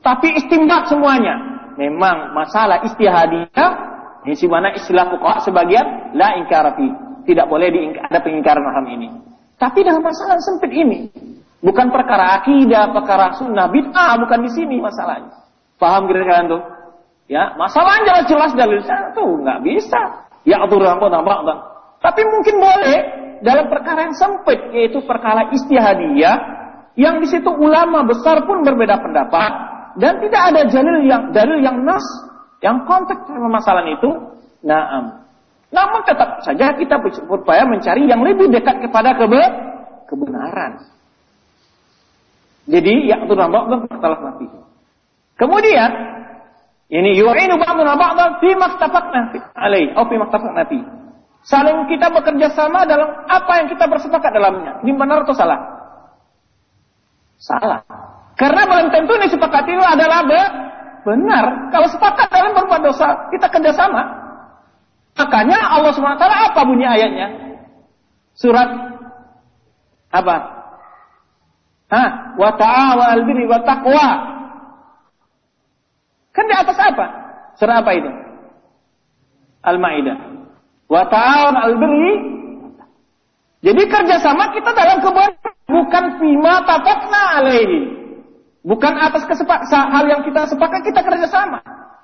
S1: tapi istimbat semuanya. Memang masalah istihadiyah si mana istilah fuqaha sebagian la ingkarafi. Tidak boleh ada pengingkaran hal ini. Tapi dalam masalah sempit ini, bukan perkara akidah, perkara sunnah, bid'ah, bukan di sini masalahnya. Paham kira kalian tuh? Ya, masalahnya jelas dalil saya tuh nggak bisa. Ya atur nampak Tapi mungkin boleh dalam perkara yang sempit yaitu perkara istihadiyah yang di situ ulama besar pun berbeda pendapat dan tidak ada dalil yang dalil yang nas yang konteks sama masalah itu. Naam. Namun tetap saja kita berupaya mencari yang lebih dekat kepada kebe kebenaran. Jadi ya itu nampak dan nabi. Kemudian ini yu'inu ba'duna ba'dan fi maktafaqna alai atau fi maktafaqna fi. Saling kita bekerja sama dalam apa yang kita bersepakat dalamnya. Ini benar atau salah? Salah. Karena belum tentu ini sepakat itu adalah benar. Kalau sepakat dalam berbuat dosa, kita kerjasama. Makanya Allah SWT apa bunyi ayatnya? Surat apa? Hah? Wa ta'awal birri wa taqwa. Kan di atas apa? Surah apa itu? Al-Maidah. Wa ta'awun al-birri. Jadi kerjasama kita dalam kebun bukan fima tatakna alaihi. Bukan atas kesepakatan hal yang kita sepakat kita kerjasama.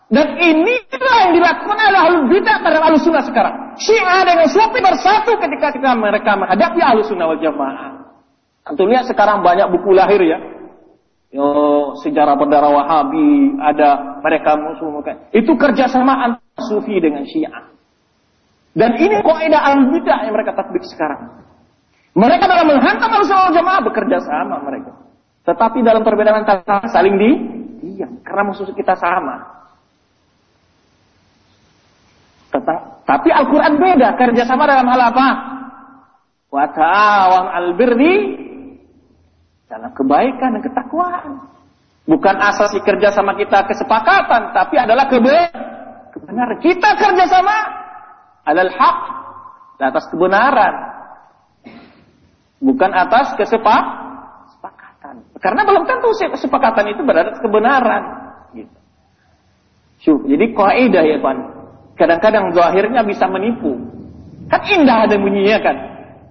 S1: Dan ini inilah yang dilakukan oleh ahlu bidah terhadap ahlu sunnah sekarang. Syiah dengan sufi bersatu ketika kita mereka menghadapi ahlu sunnah wal jamaah. Lihat sekarang banyak buku lahir ya. Yo, sejarah berdarah Wahabi, ada mereka musuh mereka. Itu kerjasama antara Sufi dengan Syiah. Dan ini kaidah al bidah yang mereka tatbik sekarang. Mereka dalam menghantam al jamaah bekerja sama mereka. Tetapi dalam perbedaan antara saling di diam karena musuh kita sama. Tentang, tapi Al-Quran beda kerjasama dalam hal apa? Wa ta'awan al-birri dalam kebaikan dan ketakwaan. Bukan asasi kerja sama kita kesepakatan, tapi adalah kebe kebenaran. Kita kerja sama alal haq, atas kebenaran. Bukan atas kesepakatan. Karena belum tentu kesepakatan itu berada kebenaran. Gitu. Jadi kaidah ya Pak. Kadang-kadang zahirnya bisa menipu. Kan indah ada bunyinya kan.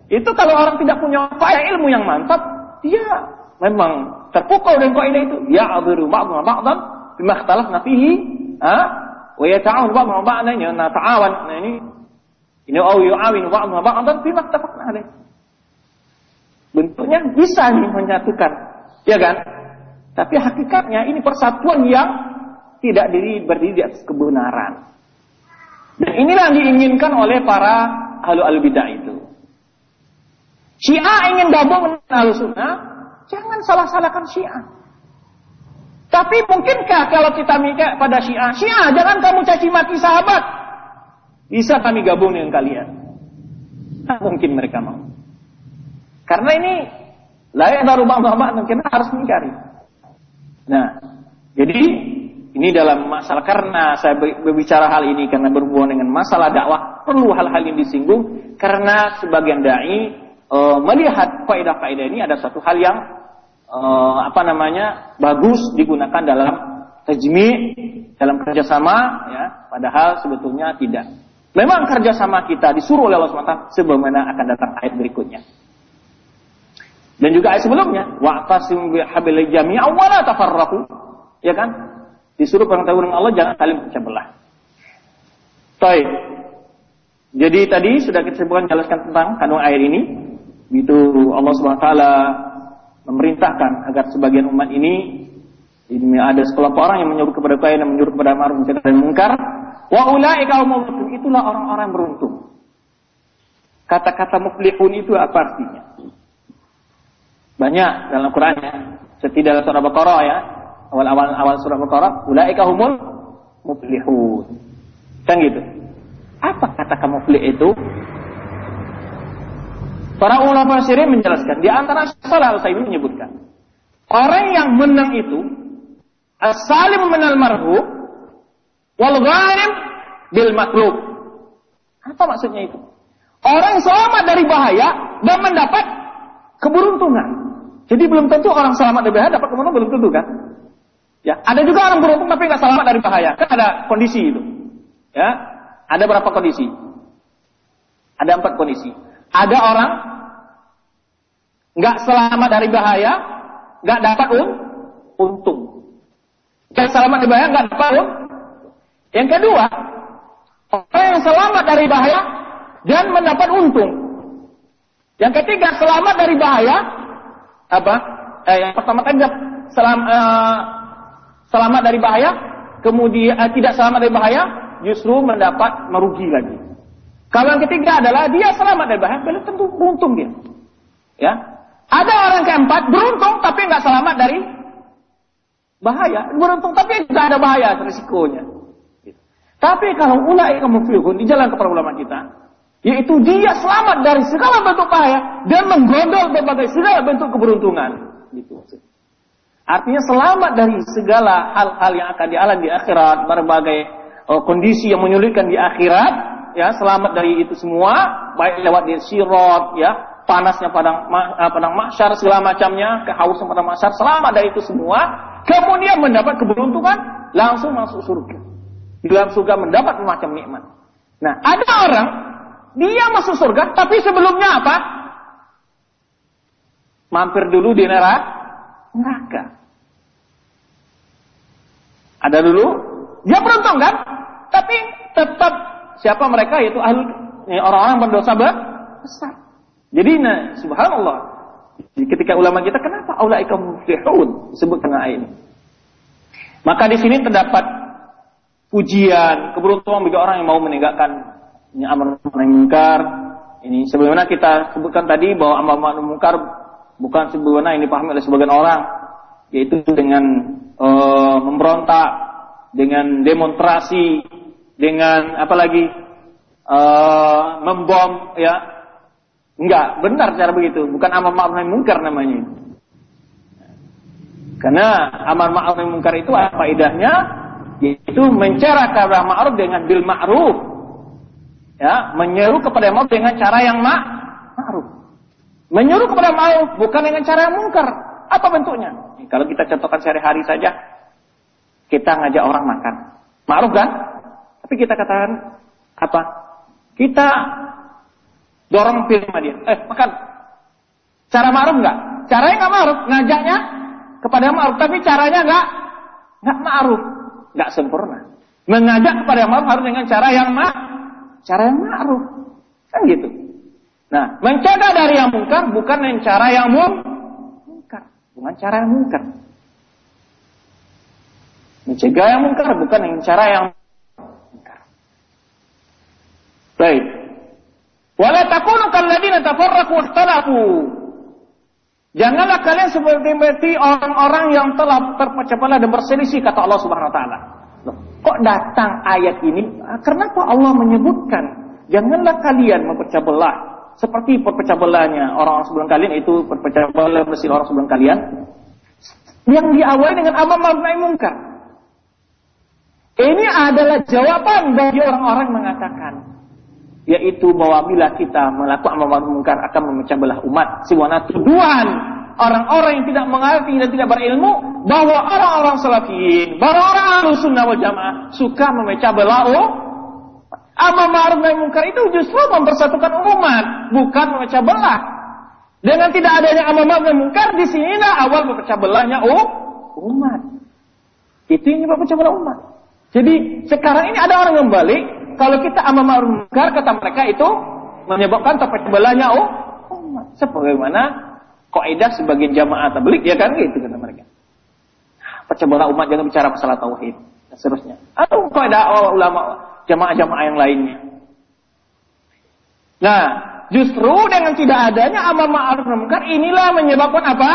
S1: Itu kalau orang tidak punya ilmu yang mantap, dia memang terpukau dengan kaidah itu. Ya adhiru ba'dhu ba'dhan bima ikhtalafna fihi, ha? Wa yata'awun ba'dhu ba'dhan ya nata'awan. Nah ini ini au yu'awin ba'dhu ba'dhan bima ikhtalafna alaih. Bentuknya bisa nih menyatukan, ya kan? Tapi hakikatnya ini persatuan yang tidak diri berdiri di atas kebenaran. Dan inilah yang diinginkan oleh para ahlu al-bidah itu. Syiah ingin gabung dengan sunnah, jangan salah-salahkan Syiah. Tapi mungkinkah kalau kita mikir pada Syiah, Syiah jangan kamu caci maki sahabat. Bisa kami gabung dengan kalian. Nah, mungkin mereka mau. Karena ini layak baru bang mungkin harus mencari. Nah, jadi ini dalam masalah karena saya berbicara hal ini karena berhubungan dengan masalah dakwah perlu hal-hal yang disinggung karena sebagian dai e, melihat kaidah-kaidah ini ada satu hal yang e, apa namanya bagus digunakan dalam tajmi dalam kerjasama ya padahal sebetulnya tidak memang kerjasama kita disuruh oleh Allah SWT sebagaimana akan datang ayat berikutnya dan juga ayat sebelumnya wa'tasim bihablil jami'a wa la tafarraqu ya kan Disuruh berintah dengan Allah jangan saling pecah belah. Baik. Jadi tadi sudah kita sebutkan jelaskan tentang kandung air ini. Itu Allah taala memerintahkan agar sebagian umat ini ada sekelompok orang yang menyuruh kepada kebaikan dan menyuruh kepada ma'ruf dan munkar. Wa ulaika humul Itulah orang-orang beruntung. Kata-kata muflihun itu apa artinya? Banyak dalam Quran ya. Seperti dalam surah Baqarah ya. Awal-awal awal surah Baqarah, ulaika humul muflihun. Kan gitu. Apa kata kamu muflih itu? Para ulama syirik menjelaskan. Di antara salah al ini menyebutkan. Orang yang menang itu. As-salim menal marhu. Wal ghanim bil maklub. Apa maksudnya itu? Orang selamat dari bahaya dan mendapat keberuntungan. Jadi belum tentu orang selamat dari bahaya dapat keberuntungan belum tentu kan? Ya, ada juga orang beruntung tapi nggak selamat dari bahaya. Kan ada kondisi itu. Ya, ada berapa kondisi? Ada empat kondisi. Ada orang nggak selamat dari bahaya, nggak dapat un, untung. Nggak selamat dari bahaya, nggak dapat un. Yang kedua, orang yang selamat dari bahaya dan mendapat untung. Yang ketiga, selamat dari bahaya. Apa? Eh, yang pertama tadi selam, eh, selamat dari bahaya, kemudian eh, tidak selamat dari bahaya, justru mendapat merugi lagi. Kalau yang ketiga adalah dia selamat dari bahaya, belum tentu beruntung dia. Ya, ada orang keempat beruntung tapi nggak selamat dari bahaya, beruntung tapi tidak ada bahaya risikonya. Tapi kalau ulai kamu di jalan kepada ulama kita, yaitu dia selamat dari segala bentuk bahaya dan menggondol berbagai segala bentuk keberuntungan. Gitu Artinya selamat dari segala hal-hal yang akan dialami di akhirat, berbagai uh, kondisi yang menyulitkan di akhirat, ya selamat dari itu semua, baik lewat di sirat, ya panasnya padang uh, padang mahsyar segala macamnya, kehausan padang mahsyar, selamat dari itu semua, kemudian mendapat keberuntungan, langsung masuk surga. Di dalam surga mendapat macam nikmat. Nah, ada orang dia masuk surga, tapi sebelumnya apa? Mampir dulu di neraka. Ada dulu, dia beruntung kan? Tapi tetap siapa mereka yaitu ahli orang-orang berdosa besar. Jadi nah, subhanallah. Ketika ulama kita kenapa ulaika muflihun disebutkan ayat ini. Maka di sini terdapat pujian, keberuntungan bagi orang yang mau menegakkan ini amar ma'ruf Ini sebagaimana kita sebutkan tadi bahwa amar munkar bukan sebagaimana ini dipahami oleh sebagian orang yaitu dengan uh, memberontak, dengan demonstrasi, dengan apalagi uh, membom, ya. Enggak, benar cara begitu. Bukan amar ma'ruf nahi munkar namanya. Karena amar ma'ruf nahi munkar itu apa idahnya? Yaitu mencara kabar ma'ruf dengan bil ma'ruf. Ya, menyeru kepada ma'ruf dengan cara yang ma'ruf. Menyuruh kepada ma'ruf bukan dengan cara yang mungkar. Apa bentuknya? Kalau kita contohkan sehari-hari saja, kita ngajak orang makan. Ma'ruf kan? Tapi kita katakan apa? Kita dorong film dia. Eh, makan. Cara ma'ruf enggak? Caranya enggak ma'ruf, ngajaknya kepada ma'ruf, tapi caranya enggak enggak ma'ruf, enggak sempurna. Mengajak kepada ma'ruf harus dengan cara yang ma cara yang ma'ruf. Kan gitu. Nah, mencegah dari yang mungkar bukan dengan cara yang mungkar, bukan cara yang mungkar. Mencegah yang mungkar bukan dengan cara yang. Baik. Wala takunu kalladzina tafarraqu ikhtalafu. Janganlah kalian seperti orang-orang yang telah terpecah belah dan berselisih kata Allah Subhanahu wa taala. kok datang ayat ini? Kenapa Allah menyebutkan janganlah kalian memecah belah seperti perpecah belahnya orang-orang sebelum kalian itu perpecah belah bersih orang sebelum kalian yang diawali dengan amar ma'ruf nahi munkar. Ini adalah jawaban bagi orang-orang mengatakan yaitu bahwa bila kita melakukan amar munkar akan memecah belah umat sebuah tuduhan orang-orang yang tidak mengerti dan tidak berilmu bahwa orang-orang salafiyin, bahwa orang sunnah wal jamaah suka memecah belah Amar ma'ruf nahi munkar itu justru mempersatukan umat, bukan memecah belah. Dengan tidak adanya amar ma'ruf nahi munkar, di sinilah awal memecah belahnya umat. Itu yang menyebabkan belah umat. Jadi sekarang ini ada orang yang balik, kalau kita amar ma'ruf munkar kata mereka itu menyebabkan terpecah belahnya oh umat. Sebagaimana kaidah sebagian jamaah tabligh ya kan gitu kata mereka. Pecah belah umat jangan bicara masalah tauhid dan seterusnya. Atau kaidah ulama jamaah-jamaah yang lainnya. Nah, justru dengan tidak adanya amar ma'ruf munkar inilah menyebabkan apa?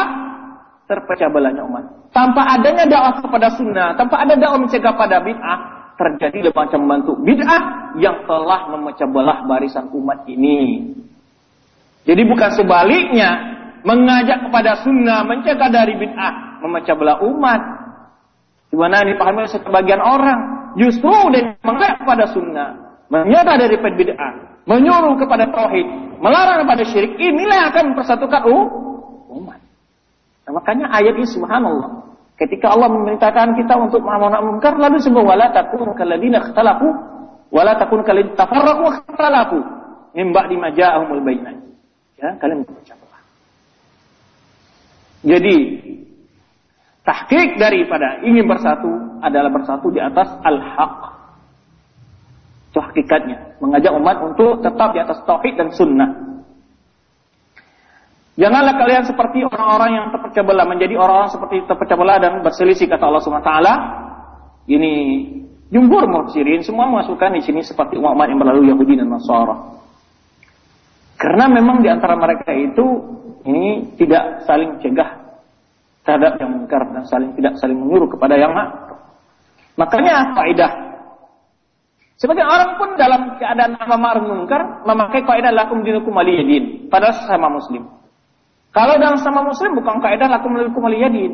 S1: Terpecah belahnya umat. Tanpa adanya dakwah kepada sunnah, tanpa ada dakwah mencegah pada bid'ah, terjadi macam bentuk bid'ah yang telah memecah belah barisan umat ini. Jadi bukan sebaliknya mengajak kepada sunnah, mencegah dari bid'ah, memecah belah umat. Di mana dipahami oleh sebagian orang, justru dengan mengajak kepada sunnah, menyerah dari bid'ah, menyuruh kepada tauhid, melarang kepada syirik, inilah yang akan mempersatukan umat. Nah, makanya ayat ini subhanallah. Ketika Allah memerintahkan kita untuk ma'amuna munkar, lalu sebut wala takun kalladina ikhtalafu wala takun kalladina tafarraqu ikhtalafu min ba'di ma. Ya, kalian membaca Jadi tahqiq daripada ingin bersatu adalah bersatu di atas al-haq. Itu hakikatnya. Mengajak umat untuk tetap di atas tauhid dan sunnah. Janganlah kalian seperti orang-orang yang terpecah belah. Menjadi orang-orang seperti terpecah belah dan berselisih kata Allah SWT. Ini jumhur muhsirin semua masukkan di sini seperti umat-umat yang berlalu Yahudi dan Nasara. Karena memang di antara mereka itu ini tidak saling cegah terhadap yang mungkar dan saling tidak saling menyuruh kepada yang mak. Makanya faedah Sebagai orang pun dalam keadaan nama ma'ruf munkar memakai kaidah lakum dinukum waliyadin padahal sesama muslim. Kalau dalam sama muslim bukan kaidah lakum dinukum waliyadin.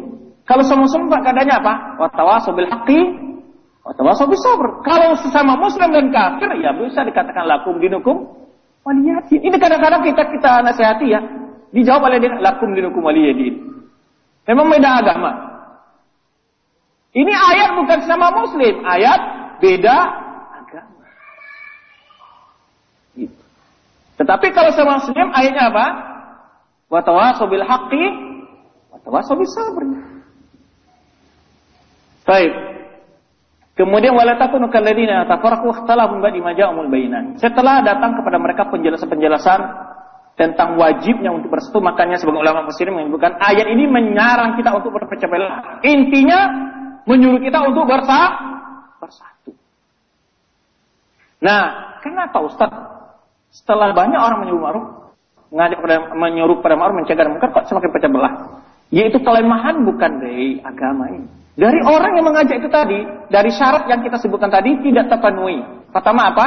S1: Kalau sama muslim keadaannya apa? Wa tawasau bil haqqi wa tawasau bis sabr. Kalau sesama muslim dan kafir ya bisa dikatakan lakum dinukum waliyadin. Ini kadang-kadang kita kita nasihati ya. Dijawab oleh dia lakum dinukum waliyadin. Memang beda agama. Ini ayat bukan sama muslim, ayat beda Tetapi kalau sama muslim ayatnya apa? Wa tawasau bil haqqi wa tawasau bis. Baik. Kemudian wala takunu kalladzina tafarraqu ikhtalafu ba'di ma ja'umul bayinan. Setelah datang kepada mereka penjelasan-penjelasan tentang wajibnya untuk bersatu, makanya sebagai ulama muslim menyebutkan ayat ini menyarang kita untuk berpecah belah. Intinya menyuruh kita untuk bersatu. Nah, kenapa Ustaz setelah banyak orang menyuruh mengajak pada menyuruh pada ma'ruf mencegah munkar kok semakin pecah belah. Yaitu kelemahan bukan dari agama ini. Dari orang yang mengajak itu tadi, dari syarat yang kita sebutkan tadi tidak terpenuhi. Pertama apa?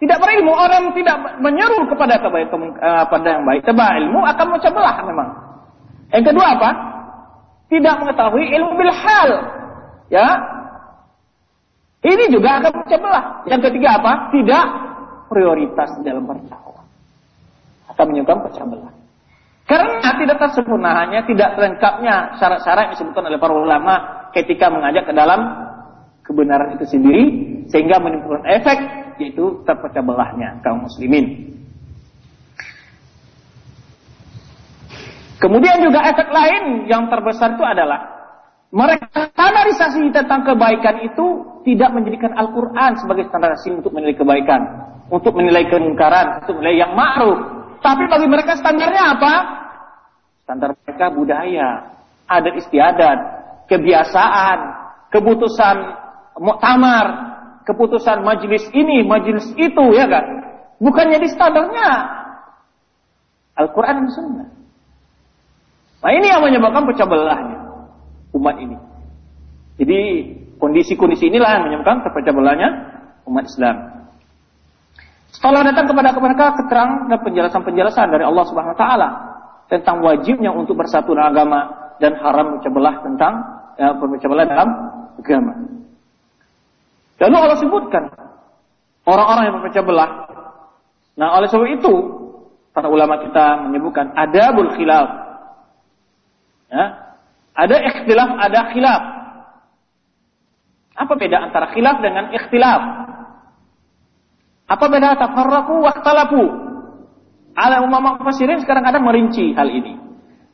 S1: Tidak berilmu, orang tidak menyeru kepada kebaikan uh, pada yang baik. Tebak ilmu akan pecah belah memang. Yang kedua apa? Tidak mengetahui ilmu bil hal. Ya. Ini juga akan pecah belah. Yang ketiga apa? Tidak prioritas dalam berdakwah. Akan menyebabkan pecah belah. Karena tidak tersempurna hanya tidak lengkapnya syarat-syarat yang disebutkan oleh para ulama ketika mengajak ke dalam kebenaran itu sendiri sehingga menimbulkan efek yaitu terpecah belahnya kaum muslimin. Kemudian juga efek lain yang terbesar itu adalah mereka standarisasi tentang kebaikan itu tidak menjadikan Al-Quran sebagai standarisasi untuk menilai kebaikan untuk menilai kemungkaran, untuk menilai yang ma'ruf. Tapi bagi mereka standarnya apa? Standar mereka budaya, adat istiadat, kebiasaan, keputusan muktamar, keputusan majelis ini, majelis itu, ya kan? Bukan jadi standarnya Al-Quran dan Sunnah. Nah ini yang menyebabkan pecah belahnya umat ini. Jadi kondisi-kondisi inilah yang menyebabkan terpecah belahnya umat Islam. Setelah datang kepada mereka keterangan dan penjelasan-penjelasan dari Allah Subhanahu wa taala tentang wajibnya untuk bersatu dalam agama dan haram memecah tentang ya, pemecah dalam agama. Lalu Allah sebutkan orang-orang yang memecah belah. Nah, oleh sebab itu para ulama kita menyebutkan adabul khilaf. Ya, ada ikhtilaf, ada khilaf. Apa beda antara khilaf dengan ikhtilaf? Apa beda tafarraku waktalafu? Ala umama mufassirin sekarang kadang merinci hal ini.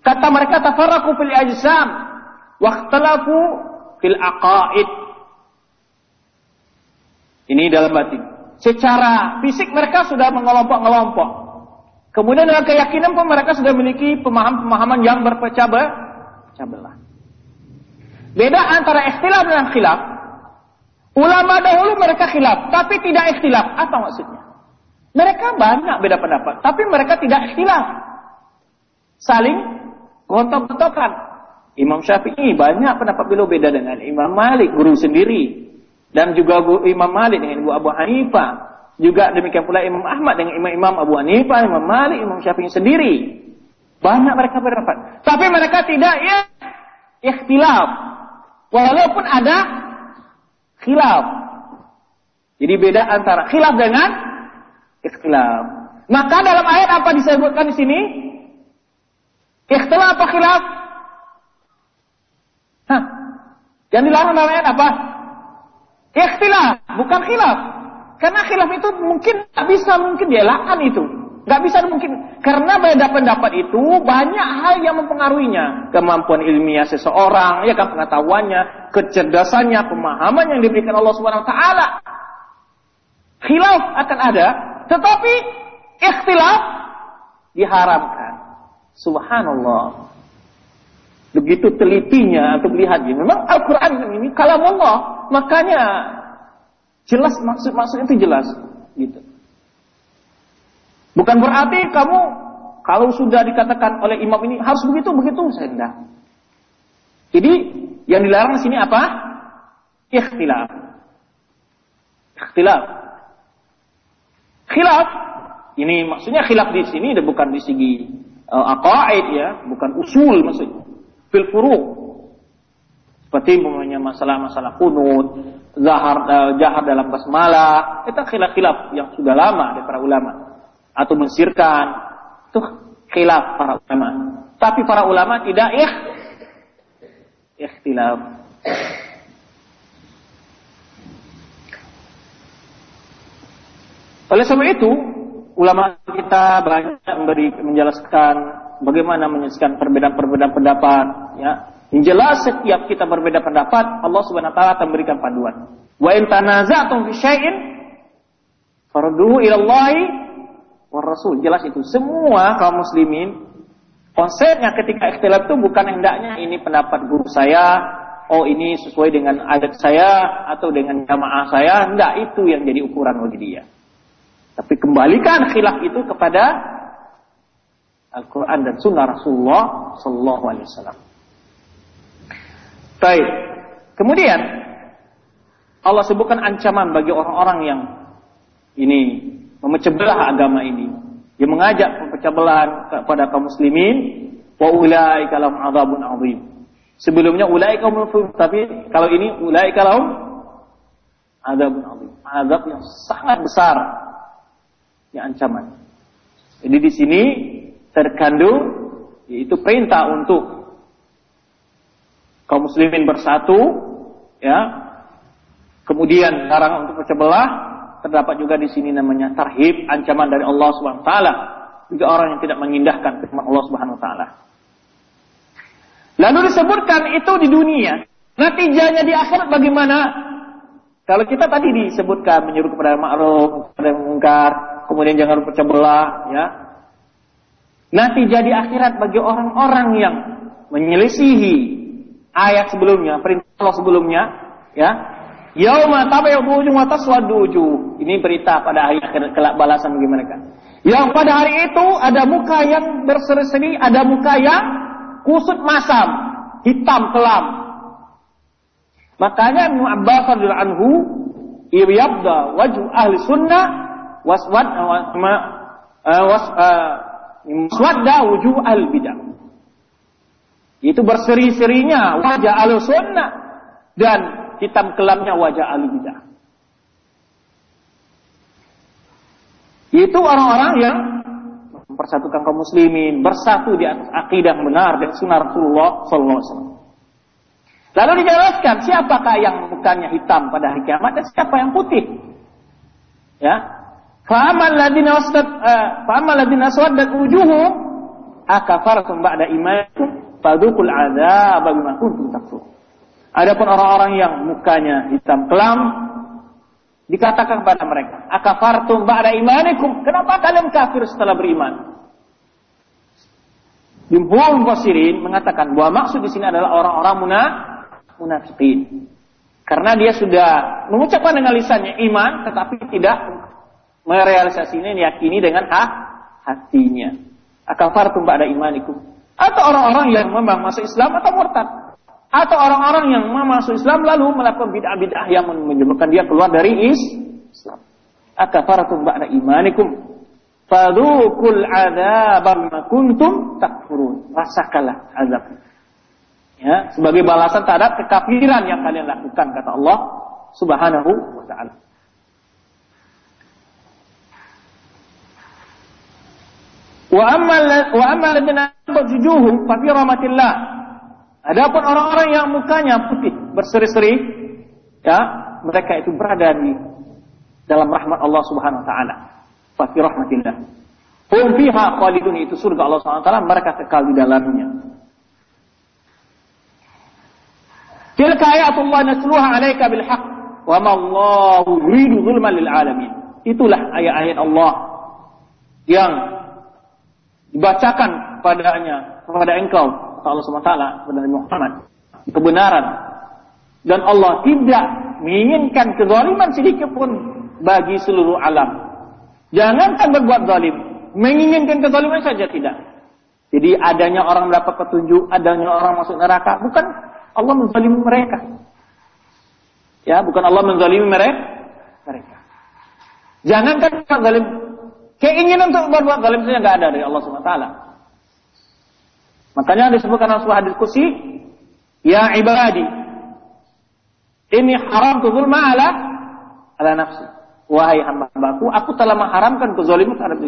S1: Kata mereka tafarraku fil ajsam waktalafu fil aqaid. Ini dalam batin. Secara fisik mereka sudah mengelompok-ngelompok. Kemudian dalam keyakinan pun mereka sudah memiliki pemahaman-pemahaman yang berpecah belah. Beda antara ikhtilaf dan khilaf. Ulama dahulu mereka khilaf, tapi tidak ikhtilaf. Apa maksudnya? Mereka banyak beda pendapat, tapi mereka tidak ikhtilaf. Saling gontok-gontokan. Imam Syafi'i banyak pendapat beliau beda dengan Imam Malik, guru sendiri. Dan juga Imam Malik dengan Ibu Abu Hanifah. Juga demikian pula Imam Ahmad dengan Imam-Imam Abu Hanifah, Imam Malik, Imam Syafi'i sendiri. Banyak mereka berpendapat. Tapi mereka tidak ya ikhtilaf. Walaupun ada khilaf. Jadi beda antara khilaf dengan ikhtilaf. Maka dalam ayat apa disebutkan di sini? Ikhtilaf apa khilaf? Hah? Yang dilarang dalam ayat apa? Ikhtilaf, bukan khilaf. Karena khilaf itu mungkin tak bisa mungkin dielakkan itu. Gak bisa mungkin karena beda pendapat itu banyak hal yang mempengaruhinya kemampuan ilmiah seseorang, ya kan pengetahuannya, kecerdasannya, pemahaman yang diberikan Allah Subhanahu Wa Taala. Khilaf akan ada, tetapi ikhtilaf diharamkan. Subhanallah. Begitu telitinya untuk melihatnya. Memang Al-Quran ini kalam Allah. Makanya jelas maksud-maksud itu jelas. Gitu. Bukan berarti kamu kalau sudah dikatakan oleh imam ini harus begitu begitu saya tidak. Jadi yang dilarang di sini apa? Ikhtilaf. Ikhtilaf. Khilaf ini maksudnya khilaf di sini bukan di segi uh, aqaid ya, bukan usul maksudnya fil furu seperti umumnya masalah-masalah kunut, zahar uh, jahar dalam basmalah, itu khilaf-khilaf yang sudah lama dari para ulama. Atau mensirkan, itu khilaf para ulama. Tapi para ulama tidak ikh ikhtilaf. Oleh sebab itu, ulama kita banyak memberi menjelaskan bagaimana menyelesaikan perbedaan-perbedaan pendapat, ya. Jelas setiap kita berbeda pendapat, Allah Subhanahu wa taala akan memberikan panduan. Wa in tanaza'tum fi syai'in farduhu ila Allah Rasul. Jelas itu. Semua kaum muslimin konsepnya ketika ikhtilaf itu bukan hendaknya ini pendapat guru saya, oh ini sesuai dengan adat saya atau dengan jamaah saya, hendak itu yang jadi ukuran bagi dia. Tapi kembalikan khilaf itu kepada Al-Quran dan Sunnah Rasulullah Sallallahu Alaihi Wasallam. Baik. Kemudian Allah sebutkan ancaman bagi orang-orang yang ini memecah belah agama ini, yang mengajak belah kepada kaum muslimin, wa ulaika lahum adzabun adzim. Sebelumnya ulaika mufid, tapi kalau ini ulaika lahum adzabun adzim. Azab yang sangat besar. Ya ancaman. Jadi di sini terkandung yaitu perintah untuk kaum muslimin bersatu ya kemudian larang untuk pecah belah terdapat juga di sini namanya tarhib ancaman dari Allah Subhanahu wa taala juga orang yang tidak mengindahkan firman Allah Subhanahu wa taala lalu disebutkan itu di dunia natijanya di akhirat bagaimana kalau kita tadi disebutkan menyuruh kepada ma'ruf kepada mungkar kemudian jangan pecah belah ya Nanti jadi akhirat bagi orang-orang yang menyelisihi ayat sebelumnya, perintah Allah sebelumnya, ya. Yauma tabayadu wujuh wa. Ini berita pada akhirat kelak balasan bagi mereka. Yang pada hari itu ada muka yang berseri-seri, ada muka yang kusut masam, hitam kelam. Makanya Ibnu Abbas radhiyallahu anhu yabda wajhu ahli sunnah waswad was, Swadda wujuh al bidah. Itu berseri-serinya wajah al sunnah dan hitam kelamnya wajah al bidah. Itu orang-orang yang mempersatukan kaum muslimin, bersatu di atas akidah benar dan sunnah Rasulullah sallallahu alaihi wasallam. Lalu dijelaskan siapakah yang mukanya hitam pada hari kiamat dan siapa yang putih. Ya, Fa'amal ladina wasdat uh, fa'amal ladina aswaddat wujuhum akafartum ba'da imanikum fadukul adzab bima kuntum takfurun. Adapun orang-orang yang mukanya hitam kelam, dikatakan kepada mereka, "Akafartum ba'da imanikum?" Kenapa kalian kafir setelah beriman? Jumhur mufassirin mengatakan bahwa maksud di sini adalah orang-orang munafikin. Karena dia sudah mengucapkan dengan lisannya iman, tetapi tidak merealisasinya yakini dengan hak hatinya. Akafartum ba'da imanikum. Atau orang-orang yang memang masuk Islam atau murtad. Atau orang-orang yang masuk Islam lalu melakukan bid'ah-bid'ah yang menyebabkan dia keluar dari Islam. Akafartum ba'da imanikum. Fadukul azab kuntum takfurun. Rasakanlah azab. Ya, sebagai balasan terhadap kekafiran yang kalian lakukan kata Allah Subhanahu wa taala. Wa ammal wa ammal ladzina wujuhum fa fi rahmatillah. Adapun orang-orang yang mukanya putih berseri-seri ya, mereka itu berada di dalam rahmat Allah Subhanahu wa taala fi rahmatillah. Hum fiha khalidun itu surga Allah Subhanahu wa taala mereka kekal di dalamnya. Tilka ayatullah nasluha 'alaika bil haqq wa ma Allahu yuridu zulman lil alamin. Itulah ayat-ayat Allah yang dibacakan padanya kepada engkau kata Allah taala kepada Muhammad kebenaran dan Allah tidak menginginkan kezaliman sedikit pun bagi seluruh alam. Jangankan berbuat zalim, menginginkan kezaliman saja tidak. Jadi adanya orang mendapat petunjuk, adanya orang masuk neraka, bukan Allah menzalimi mereka. Ya, bukan Allah menzalimi mereka. Mereka. Jangankan zalim, keinginan untuk berbuat zalim saja nggak ada dari Allah Taala. Makanya disebutkan dalam sebuah hadis kursi, ya ibadi, ini haram zulma ala ala nafsi wahai hamba-hambaku, aku telah mengharamkan kezaliman terhadap.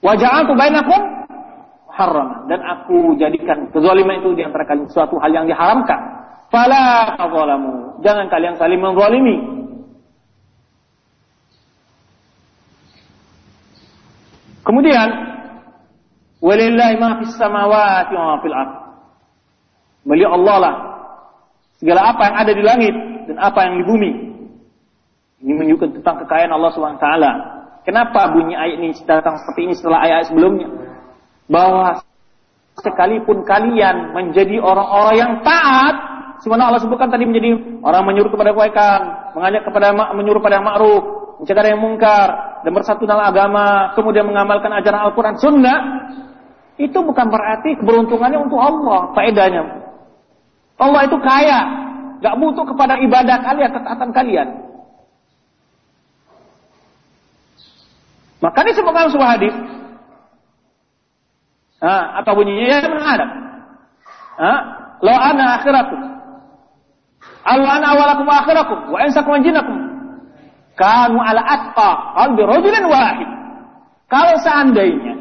S1: Wajah aku bainakum haram dan aku jadikan kezaliman itu di antara kalian suatu hal yang diharamkan. Fala tazalamu. Jangan kalian saling menzalimi. Kemudian walillahi ma fis samawati wa ma fil. Beliau Allah lah segala apa yang ada di langit dan apa yang di bumi. Ini menunjukkan tentang kekayaan Allah SWT. Kenapa bunyi ayat ini datang seperti ini setelah ayat sebelumnya? Bahwa sekalipun kalian menjadi orang-orang yang taat, sebenarnya Allah sebutkan tadi menjadi orang menyuruh kepada kebaikan, mengajak kepada menyuruh pada yang ma'ruf, mencegah yang mungkar, dan bersatu dalam agama, kemudian mengamalkan ajaran Al-Quran Sunnah, itu bukan berarti keberuntungannya untuk Allah, faedahnya. Allah itu kaya, gak butuh kepada ibadah kalian, ketaatan kalian. Maka disebutkan sebuah hadis. Ah, apa bunyinya? Ya menghadap. Ah, lo ana akhirakum. Allah ana awalakum wa akhirakum wa insakum wa jinnakum. Kanu ala atqa qalbi rajulin wahid. Kalau seandainya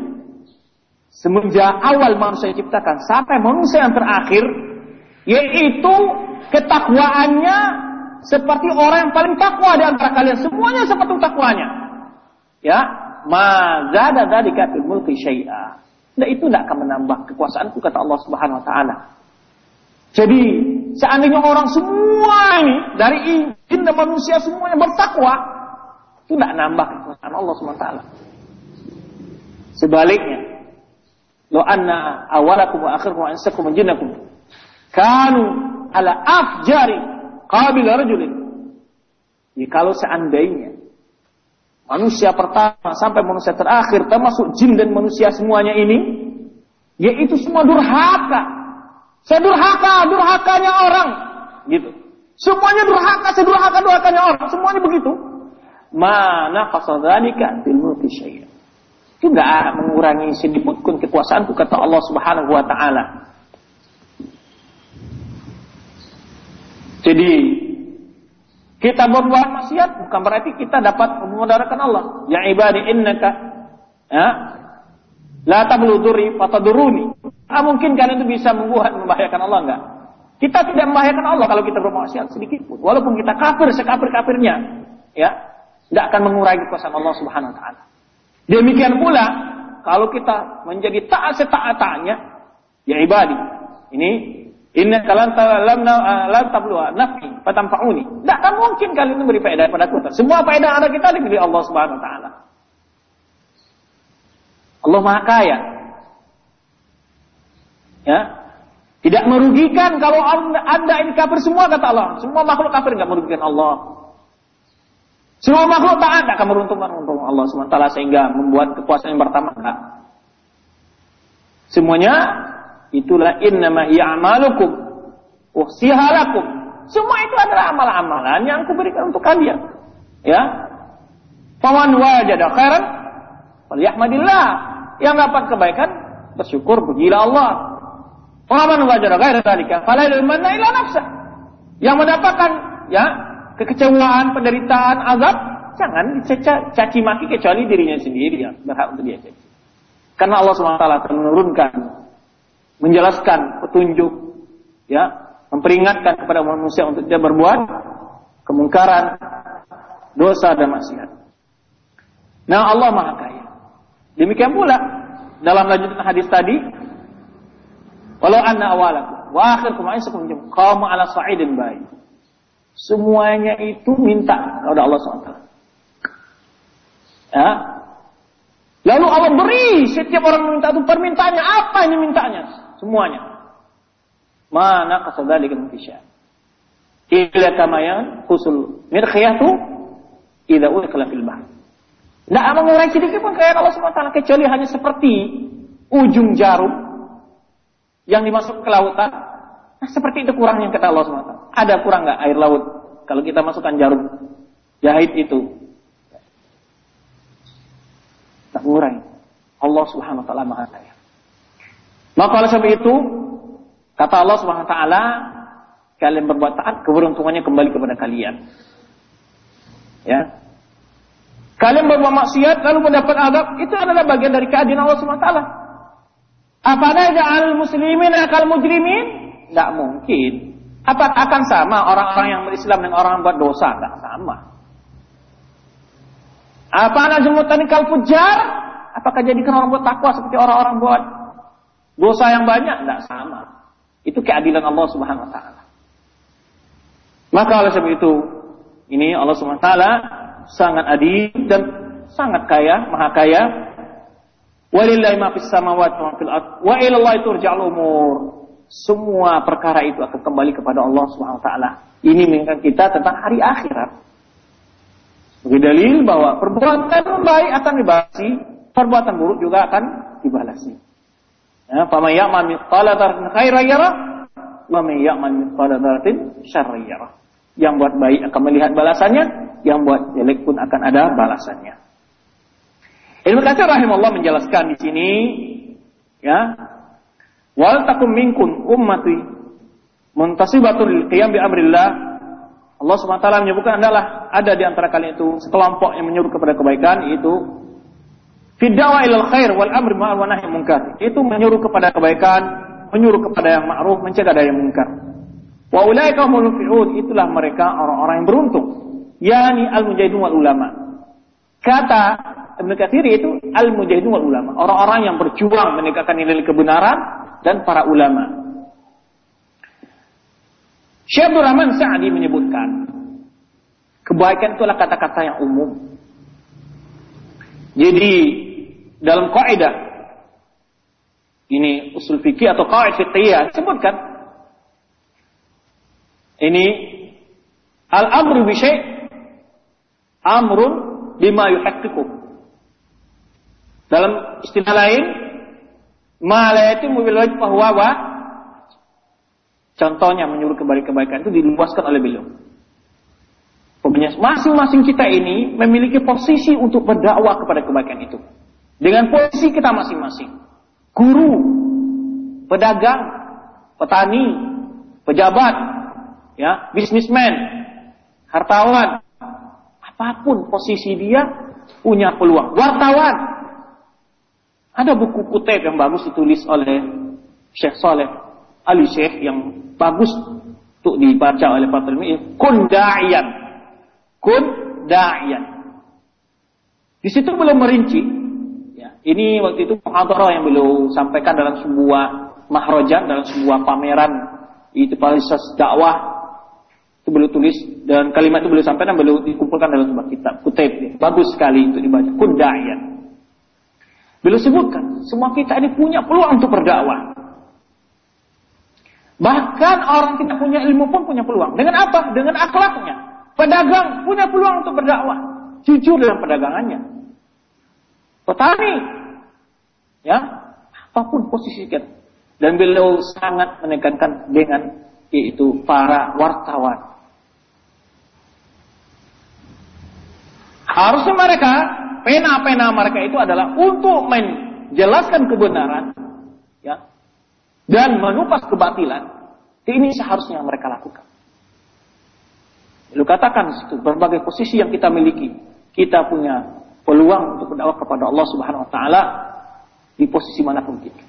S1: semenjak awal manusia diciptakan sampai manusia yang terakhir yaitu ketakwaannya seperti orang yang paling takwa di antara kalian semuanya seperti takwanya ya ma zada dzalika fil mulki syai'a. Nah itu tidak akan menambah kekuasaanku kata Allah Subhanahu wa taala. Jadi seandainya orang semua ini dari jin dan manusia semuanya bertakwa, itu tidak nambah kekuasaan Allah Subhanahu wa taala. Sebaliknya, lo anna awalakum wa akhirakum wa insakum wa jinnakum kanu ala afjari qabil rajulin. Jadi kalau seandainya manusia pertama sampai manusia terakhir termasuk jin dan manusia semuanya ini yaitu semua durhaka. Sedurhaka durhakanya orang gitu. Semuanya durhaka sedurhaka durhakanya orang semuanya begitu. Mana fasadhalika fil mulki enggak mengurangi sedikit pun kekuasaanku kata Allah Subhanahu wa taala jadi kita berbuat maksiat bukan berarti kita dapat memudarakan Allah. Ya ibadi innaka ya la tabluduri fataduruni. Ah mungkin kalian itu bisa membuat membahayakan Allah enggak? Kita tidak membahayakan Allah kalau kita bermaksiat sedikit pun. Walaupun kita kafir sekafir-kafirnya, ya, tidak akan mengurangi kuasa Allah Subhanahu wa taala. Demikian pula kalau kita menjadi taat setaat-taatnya, ya ibadi. Ini Inna kalam lam lam tabluha nafi fatanfa'uni. Tidak akan mungkin kalian memberi faedah pada kita. Semua faedah ada kita dari Allah Subhanahu wa taala. Allah Maha Kaya. Ya. Tidak merugikan kalau Anda ini kafir semua kata Allah. Semua makhluk kafir enggak merugikan Allah. Semua makhluk taat akan meruntuhkan untung Allah SWT sehingga membuat kekuasaan yang pertama enggak. Semuanya itulah innama hiya amalukum uhsihalakum. Semua itu adalah amalan-amalan yang aku berikan untuk kalian. Ya. Faman wajada khairan falyahmadillah. Yang dapat kebaikan bersyukur pujilah Allah. Faman wajada khairan dzalika fala ila nafsa. Yang mendapatkan ya kekecewaan, penderitaan, azab, jangan dicaci maki kecuali dirinya sendiri yang berhak untuk dia caci. Karena Allah SWT akan menurunkan, menjelaskan petunjuk, ya, memperingatkan kepada manusia untuk tidak berbuat kemungkaran, dosa dan maksiat. Nah Allah Maha Kaya. Demikian pula dalam lanjutan hadis tadi, walau anna awalakum wa akhirkum aisakum qamu ala sa'idin baik. Semuanya itu minta kepada Allah SWT. Ya. Lalu Allah beri setiap orang minta itu permintaannya apa ini mintanya? Semuanya. Mana kasadali kisah. Ila kamayan khusul mirkhiyatu idza ulqila fil bahr. Tidak mengurangi sedikit pun kayak Allah SWT kecuali hanya seperti ujung jarum yang dimasuk ke lautan. Nah, seperti itu kurangnya kata Allah SWT. Ada kurang nggak air laut kalau kita masukkan jarum jahit itu? Tak ngurai. Allah Subhanahu wa taala Maha Kaya. Maka oleh sebab itu kata Allah Subhanahu wa taala kalian berbuat taat keberuntungannya kembali kepada kalian. Ya. Kalian berbuat maksiat lalu mendapat adab itu adalah bagian dari keadilan Allah Subhanahu wa taala. Apa ada al muslimin akal mujrimin? Tidak mungkin. Apa akan sama orang-orang yang berislam dengan orang yang buat dosa? Tidak sama. Apa anak jemputan kal pujar? Apakah jadikan orang buat takwa seperti orang-orang buat dosa yang banyak? Tidak sama. Itu keadilan Allah Subhanahu Wa Taala. Maka oleh sebab itu, ini Allah Subhanahu Wa Taala sangat adil dan sangat kaya, maha kaya. Walillahi ma fis samawati wa fil ard. Wa ila Allah turja'ul umur semua perkara itu akan kembali kepada Allah Subhanahu taala. Ini mengingatkan kita tentang hari akhirat. Sebagai dalil bahwa perbuatan baik akan dibalasi, perbuatan buruk juga akan dibalasi. Ya, "Faman ya'mal mithqala dzarratin khairan yarah, wa man ya'mal mithqala dzarratin syarran yarah." Yang buat baik akan melihat balasannya, yang buat jelek pun akan ada balasannya. Ilmu Katsir rahimahullah menjelaskan di sini ya, Wal takum minkum ummati muntasibatun lil qiyam bi amrillah. Allah taala menyebutkan adalah ada di antara kalian itu sekelompok yang menyuruh kepada kebaikan yaitu fiddawa ilal khair wal amri ma'ruf wa nahy munkar. Itu menyuruh kepada kebaikan, menyuruh kepada yang ma'ruf, mencegah dari yang munkar. Wa ulaika humul itulah mereka orang-orang yang beruntung. Yani al-mujahidun wal ulama. Kata Ibnu Katsir itu al-mujahidun wal ulama, orang-orang yang berjuang menegakkan nilai kebenaran dan para ulama. Syekh Rahman Sa'di menyebutkan, kebaikan itu adalah kata-kata yang umum. Jadi, dalam kaidah ini usul fikih atau kaidah fiqhiyah sebutkan ini al-amru bi syai' amrun bima yuhaqqiqu. Dalam istilah lain, itu mobil wajib bahwa Contohnya menyuruh kembali kebaikan itu diluaskan oleh beliau. Pokoknya masing-masing kita ini memiliki posisi untuk berdakwah kepada kebaikan itu. Dengan posisi kita masing-masing. Guru, pedagang, petani, pejabat, ya, bisnismen, hartawan, apa pun posisi dia punya peluang. Wartawan, ada buku kutip yang bagus ditulis oleh Syekh Saleh Ali Syekh yang bagus untuk dibaca oleh para ilmu. Kun da'iyan. Kun da'iyan. Di situ belum merinci. Ya, ini waktu itu muhadarah yang beliau sampaikan dalam sebuah mahrojan, dalam sebuah pameran itu palitas dakwah itu beliau tulis dan kalimat itu beliau sampaikan beliau dikumpulkan dalam sebuah kitab kutip bagus sekali untuk dibaca kudayan beliau sebutkan semua kita ini punya peluang untuk berdakwah. Bahkan orang tidak punya ilmu pun punya peluang. Dengan apa? Dengan akhlaknya. Pedagang punya peluang untuk berdakwah. Jujur dalam perdagangannya. Petani ya apa pun posisi kita. Dan beliau sangat menekankan dengan yaitu para wartawan. Harusnya mereka, pena-pena mereka itu adalah untuk menjelaskan kebenaran, ya, dan menupas kebatilan. Ini seharusnya mereka lakukan. Lu katakan situ berbagai posisi yang kita miliki, kita punya peluang untuk berdakwah kepada Allah Subhanahu Wa Taala di posisi mana pun kita.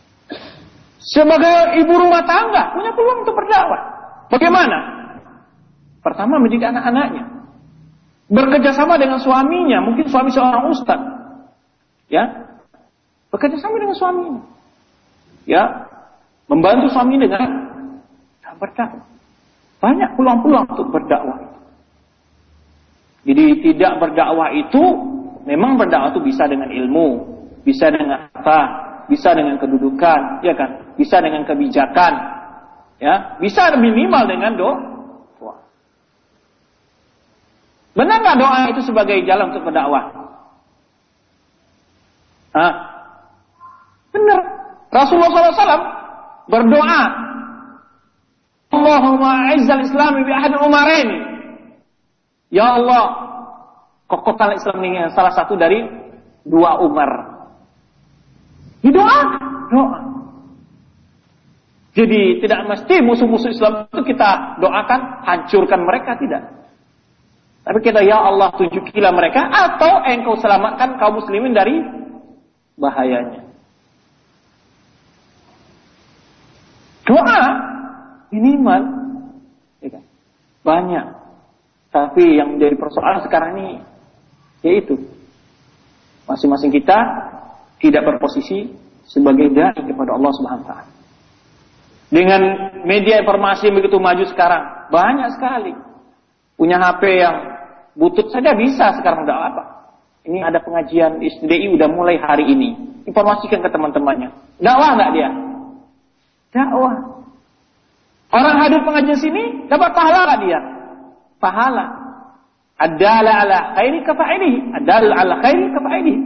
S1: Sebagai ibu rumah tangga punya peluang untuk berdakwah. Bagaimana? Pertama mendidik anak-anaknya. Bekerja sama dengan suaminya, mungkin suami seorang ustaz. Ya. Bekerja sama dengan suaminya. Ya. Membantu suami dengan berdakwah. Banyak peluang-peluang untuk berdakwah. Jadi tidak berdakwah itu memang berdakwah itu bisa dengan ilmu, bisa dengan apa, bisa dengan kedudukan, ya kan? Bisa dengan kebijakan, ya, bisa minimal dengan doa. Benar nggak doa itu sebagai jalan untuk berdakwah? Hah? Benar. Rasulullah SAW berdoa, Allahumma a'izzal islami bi ahad umarain. Ya Allah, kokohkan Islam ini salah satu dari dua Umar. Didoakan, doa. Jadi tidak mesti musuh-musuh Islam itu kita doakan hancurkan mereka tidak. Tapi kita ya Allah tunjukilah mereka atau engkau selamatkan kaum muslimin dari bahayanya. Doa minimal ya kan? banyak. Tapi yang menjadi persoalan sekarang ini yaitu masing-masing kita tidak berposisi sebagai dai kepada Allah Subhanahu wa taala. Dengan media informasi yang begitu maju sekarang, banyak sekali. Punya HP yang butut saja bisa sekarang udah apa. Ini ada pengajian di SDI udah mulai hari ini. Informasikan ke teman-temannya. Dakwah nggak dia? Dakwah. Orang hadir pengajian sini dapat pahala nggak dia? Pahala. Adalah ala khairi kafa'ilihi. Adalah ala khairi kafa'ilihi.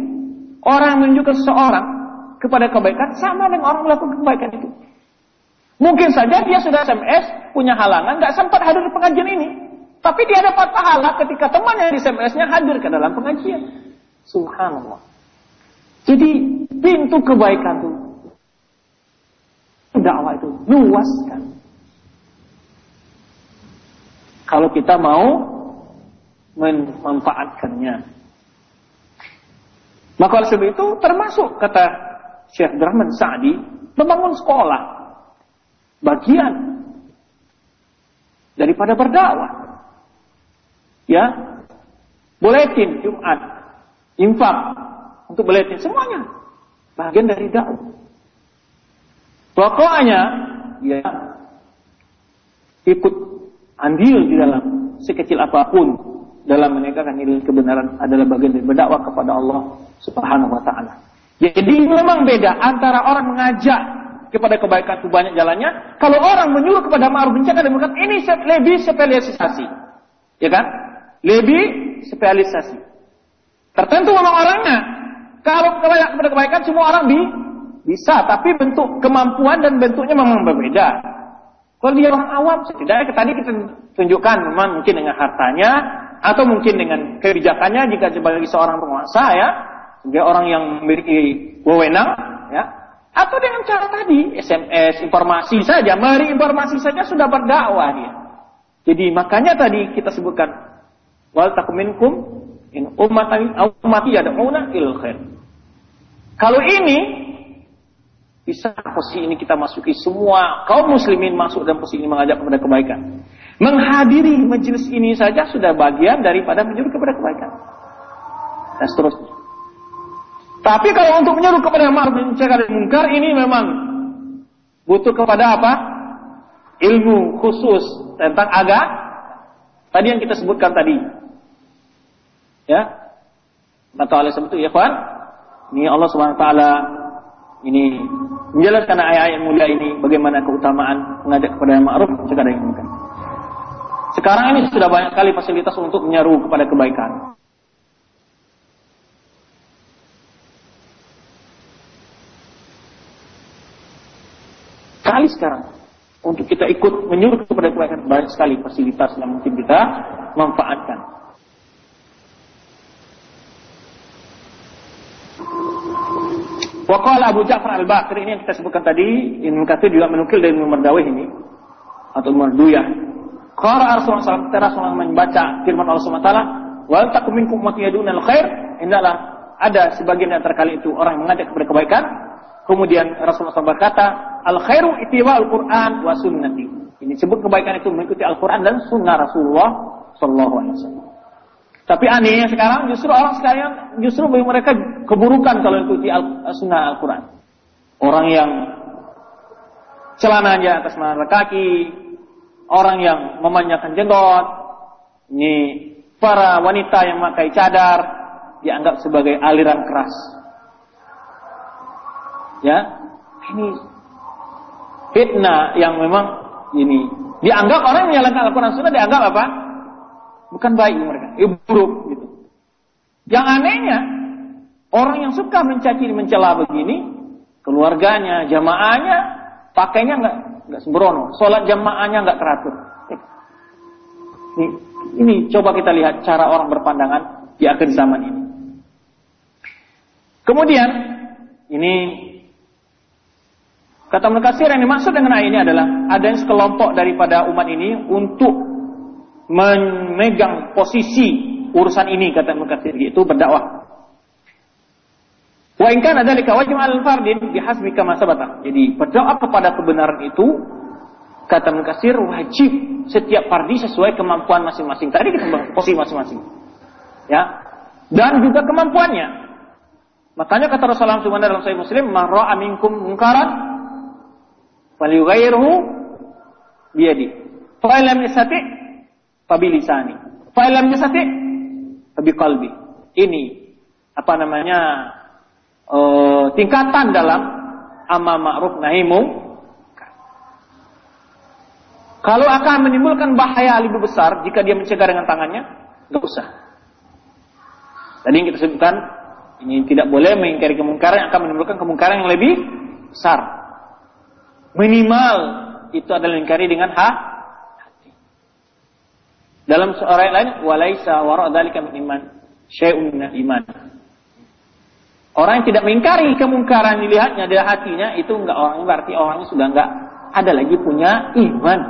S1: Orang menunjukkan seseorang kepada kebaikan sama dengan orang melakukan kebaikan itu. Mungkin saja dia sudah SMS, punya halangan, nggak sempat hadir di pengajian ini. Tapi dia dapat pahala ketika temannya di SMS-nya hadir ke dalam pengajian. Subhanallah. Jadi pintu kebaikan itu dakwah itu luas kan. Kalau kita mau memanfaatkannya. Maka oleh sebab itu termasuk kata Syekh Abdurrahman Sa'di membangun sekolah bagian daripada berdakwah. Ya. Buletin Jumat, infak untuk buletin semuanya bagian dari dakwah. Pokoknya ya ikut andil di dalam sekecil apa pun dalam menegakkan nilai kebenaran adalah bagian dari berdakwah kepada Allah Subhanahu wa taala. Jadi memang beda antara orang mengajak kepada kebaikan itu banyak jalannya. Kalau orang menyuruh kepada ma'ruf bencana dan ini lebih spesialisasi. Ya kan? Lebih spesialisasi. Tertentu memang orangnya. Kalau kepada kebaikan semua orang di, bisa, tapi bentuk kemampuan dan bentuknya memang berbeda. Kalau dia orang awam, setidaknya tadi kita tunjukkan memang mungkin dengan hartanya atau mungkin dengan kebijakannya jika sebagai seorang penguasa ya dia orang yang memiliki wewenang, ya, atau dengan cara tadi SMS, informasi saja, mari informasi saja sudah berdakwah dia. Jadi makanya tadi kita sebutkan wal takuminkum in ummatan ummati yad'una il khair. Kalau ini bisa posisi ini kita masuki semua kaum muslimin masuk dalam posisi ini mengajak kepada kebaikan. Menghadiri majelis ini saja sudah bagian daripada menyuruh kepada kebaikan. Dan seterusnya. Tapi kalau untuk menyuruh kepada ma'ruf dan mencegah dari munkar ini memang butuh kepada apa? ilmu khusus tentang agama tadi yang kita sebutkan tadi. Ya. Maka oleh sebab itu ya kawan, ini Allah Subhanahu wa taala ini menjelaskan ayat-ayat mulia ini bagaimana keutamaan mengajak kepada yang ma'ruf mencegah dari munkar. Sekarang ini sudah banyak kali fasilitas untuk menyeru kepada kebaikan. Kali sekarang untuk kita ikut menyuruh kepada kebaikan banyak sekali fasilitas yang mungkin kita manfaatkan. Waqala Abu Ja'far Al-Baqir ini yang kita sebutkan tadi, Ibnu Katsir juga menukil dari Mardawih ini atau Marduyah. Qara Rasulullah SAW, Rasulullah membaca firman Allah SWT, "Wal takum minkum ummatun yad'una al-khair." Hendaklah ada sebagian antara kalian itu orang yang mengajak kepada kebaikan. Kemudian Rasulullah SAW berkata, Al-khairu itiwa Al-Quran wa sunnati. Ini sebut kebaikan itu mengikuti Al-Quran dan sunnah Rasulullah Sallallahu Wasallam. Tapi anehnya sekarang justru orang sekalian justru bagi mereka keburukan kalau ikuti al sunnah Al-Quran. Orang yang celananya atas mana kaki, orang yang memanjakan jenggot, ini para wanita yang memakai cadar dianggap sebagai aliran keras. Ya, ini fitnah yang memang ini dianggap orang yang menyalahkan Al-Quran Sunnah dianggap apa? Bukan baik mereka, ya buruk gitu. Yang anehnya orang yang suka mencaci mencela begini, keluarganya, jamaahnya, pakainya nggak nggak sembrono, sholat jamaahnya nggak teratur. Ini, ini coba kita lihat cara orang berpandangan di akhir zaman ini. Kemudian ini Kata Mekasir yang dimaksud dengan ayat ini adalah ada yang sekelompok daripada umat ini untuk memegang posisi urusan ini kata Mekasir itu berdakwah. Wa in kana dzalika wajib al fardin bihasbi kama sabata. Jadi berdoa kepada kebenaran itu kata Mekasir wajib setiap fardi sesuai kemampuan masing-masing. Tadi kita bahas posisi masing-masing. Ya. Dan juga kemampuannya. Makanya kata Rasulullah SAW dalam Sahih Muslim, "Man ra'a minkum munkaran falyughayyirhu biyadi. Fa lam yastati fa bilisani. Fa lam yastati fa biqalbi. Ini apa namanya? Uh, tingkatan dalam amma ma'ruf nahi Kalau akan menimbulkan bahaya lebih besar jika dia mencegah dengan tangannya, tidak usah. Tadi yang kita sebutkan, ini tidak boleh mengingkari kemungkaran yang akan menimbulkan kemungkaran yang lebih besar. Minimal itu adalah lingkari dengan ha hati. Dalam seorang lain, walaisa wara dzalika min iman syai'un iman. Orang yang tidak mengingkari kemungkaran dilihatnya dari hatinya itu enggak orang berarti orangnya sudah enggak ada lagi punya iman.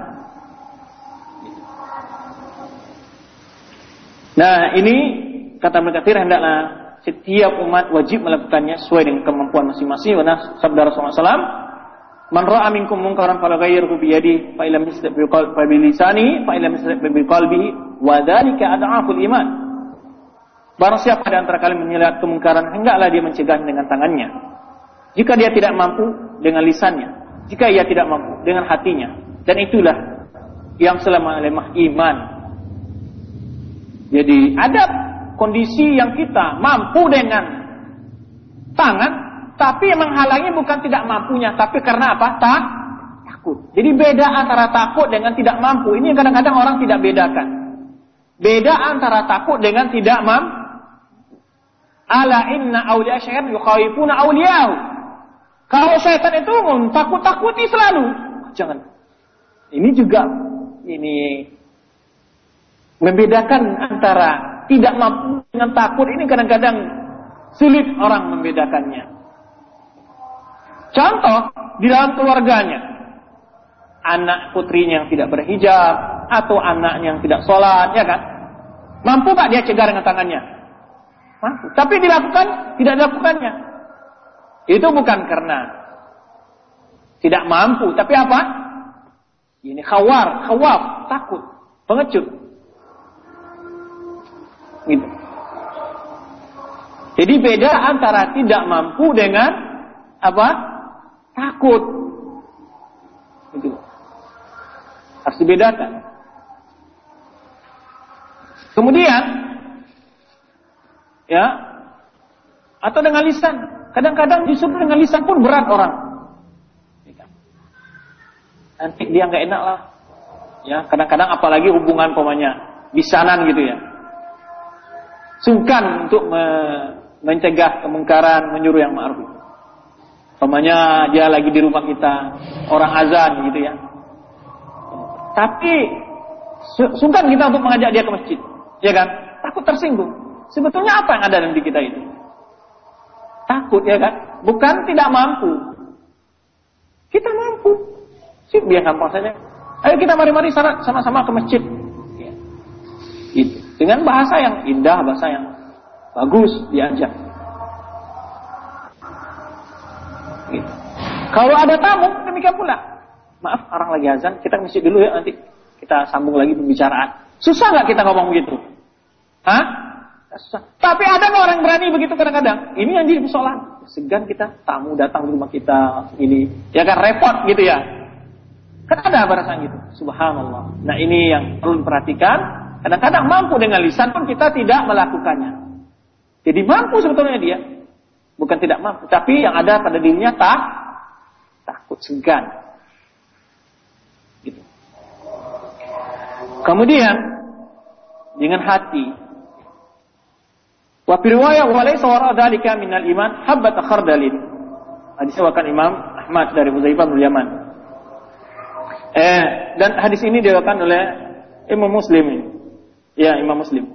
S1: Nah, ini kata mereka hendaklah setiap umat wajib melakukannya sesuai dengan kemampuan masing-masing. Karena sabda Rasulullah SAW, Man ra'a minkum munkaran falaghayyirhu bi yadihi fa illam yastati bi qalbi bi lisani fa illam bi wa iman. Barang siapa di antara kalian melihat kemungkaran hendaklah dia mencegahnya dengan tangannya. Jika dia tidak mampu dengan lisannya, jika ia tidak mampu dengan hatinya, dan itulah yang selama lemah iman. Jadi ada kondisi yang kita mampu dengan tangan tapi yang menghalangi bukan tidak mampunya, tapi karena apa? Tak takut. Jadi beda antara takut dengan tidak mampu. Ini kadang-kadang orang tidak bedakan. Beda antara takut dengan tidak mampu. Ala inna awliya syaitan yukhawifuna awliyahu. Kalau syaitan itu takut-takuti selalu. Jangan. Ini juga ini membedakan antara tidak mampu dengan takut ini kadang-kadang sulit orang membedakannya. Contoh di dalam keluarganya. Anak putrinya yang tidak berhijab atau anaknya yang tidak sholat, ya kan? Mampu tak dia cegah dengan tangannya? Mampu. Tapi dilakukan, tidak dilakukannya. Itu bukan karena tidak mampu, tapi apa? Ini khawar, khawaf, takut, pengecut. Gitu. Jadi beda antara tidak mampu dengan apa? Takut. Itu. Harus dibedakan. Kemudian, ya, atau dengan lisan. Kadang-kadang justru dengan lisan pun berat orang. Nanti dia nggak enak lah. Ya, kadang-kadang apalagi hubungan pomanya bisanan gitu ya. Sungkan untuk me mencegah kemungkaran, menyuruh yang ma'ruf. Pomanya dia lagi di rumah kita, orang azan gitu ya. Tapi sungkan kita untuk mengajak dia ke masjid, ya kan? Takut tersinggung. Sebetulnya apa yang ada dalam diri kita itu? Takut ya kan? Bukan tidak mampu. Kita mampu. Dia gampang saja. Ayo kita mari-mari sama-sama ke masjid. Ya. Gitu. Dengan bahasa yang indah, bahasa yang bagus diajak. Kalau ada tamu, demikian pula. Maaf, orang lagi azan, kita masjid dulu ya nanti kita sambung lagi pembicaraan. Susah nggak kita ngomong begitu? Hah? Tapi ada nggak orang berani begitu kadang-kadang? Ini yang jadi persoalan. Segan kita tamu datang di rumah kita ini, ya kan repot gitu ya. Kan ada perasaan gitu. Subhanallah. Nah ini yang perlu diperhatikan. Kadang-kadang mampu dengan lisan pun kita tidak melakukannya. Jadi mampu sebetulnya dia. Bukan tidak mampu. Tapi yang ada pada dirinya tak segan. Gitu. Kemudian dengan hati Wa fi riwayah wa laysa wara minal iman habbat khardalin. Hadis riwayat Imam Ahmad dari Huzaifah bin Yaman. Eh, dan hadis ini diriwayatkan oleh Imam Muslim. Ya, Imam Muslim.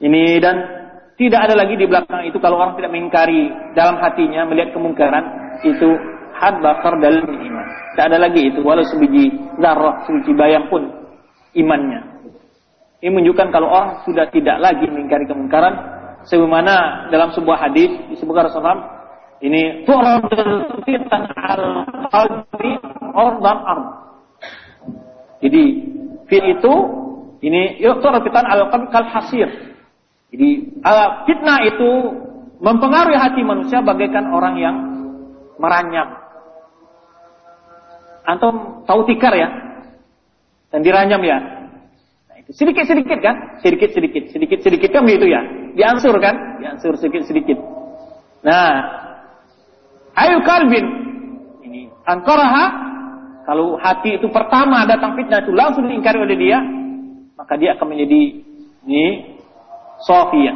S1: Ini dan tidak ada lagi di belakang itu kalau orang tidak mengingkari dalam hatinya melihat kemungkaran itu habba khardal min iman. Tidak ada lagi itu walau sebiji zarrah, sebiji bayang pun imannya. Ini menunjukkan kalau orang sudah tidak lagi mengingkari kemungkaran, sebagaimana dalam sebuah hadis disebutkan Rasulullah ini tu'radul fitan al qalbi. Jadi fit itu ini tu'radul fitan al qalbi kal hasir. Jadi fitnah itu mempengaruhi hati manusia bagaikan orang yang meranyam. Antum tahu tikar ya? Dan diranyam ya? Sedikit-sedikit kan? Sedikit-sedikit, sedikit-sedikit kan begitu ya? Diansur kan? Diansur sedikit-sedikit. Nah, ayu kalbin ini angkaraha kalau hati itu pertama datang fitnah itu langsung diingkari oleh dia, maka dia akan menjadi ini sofia,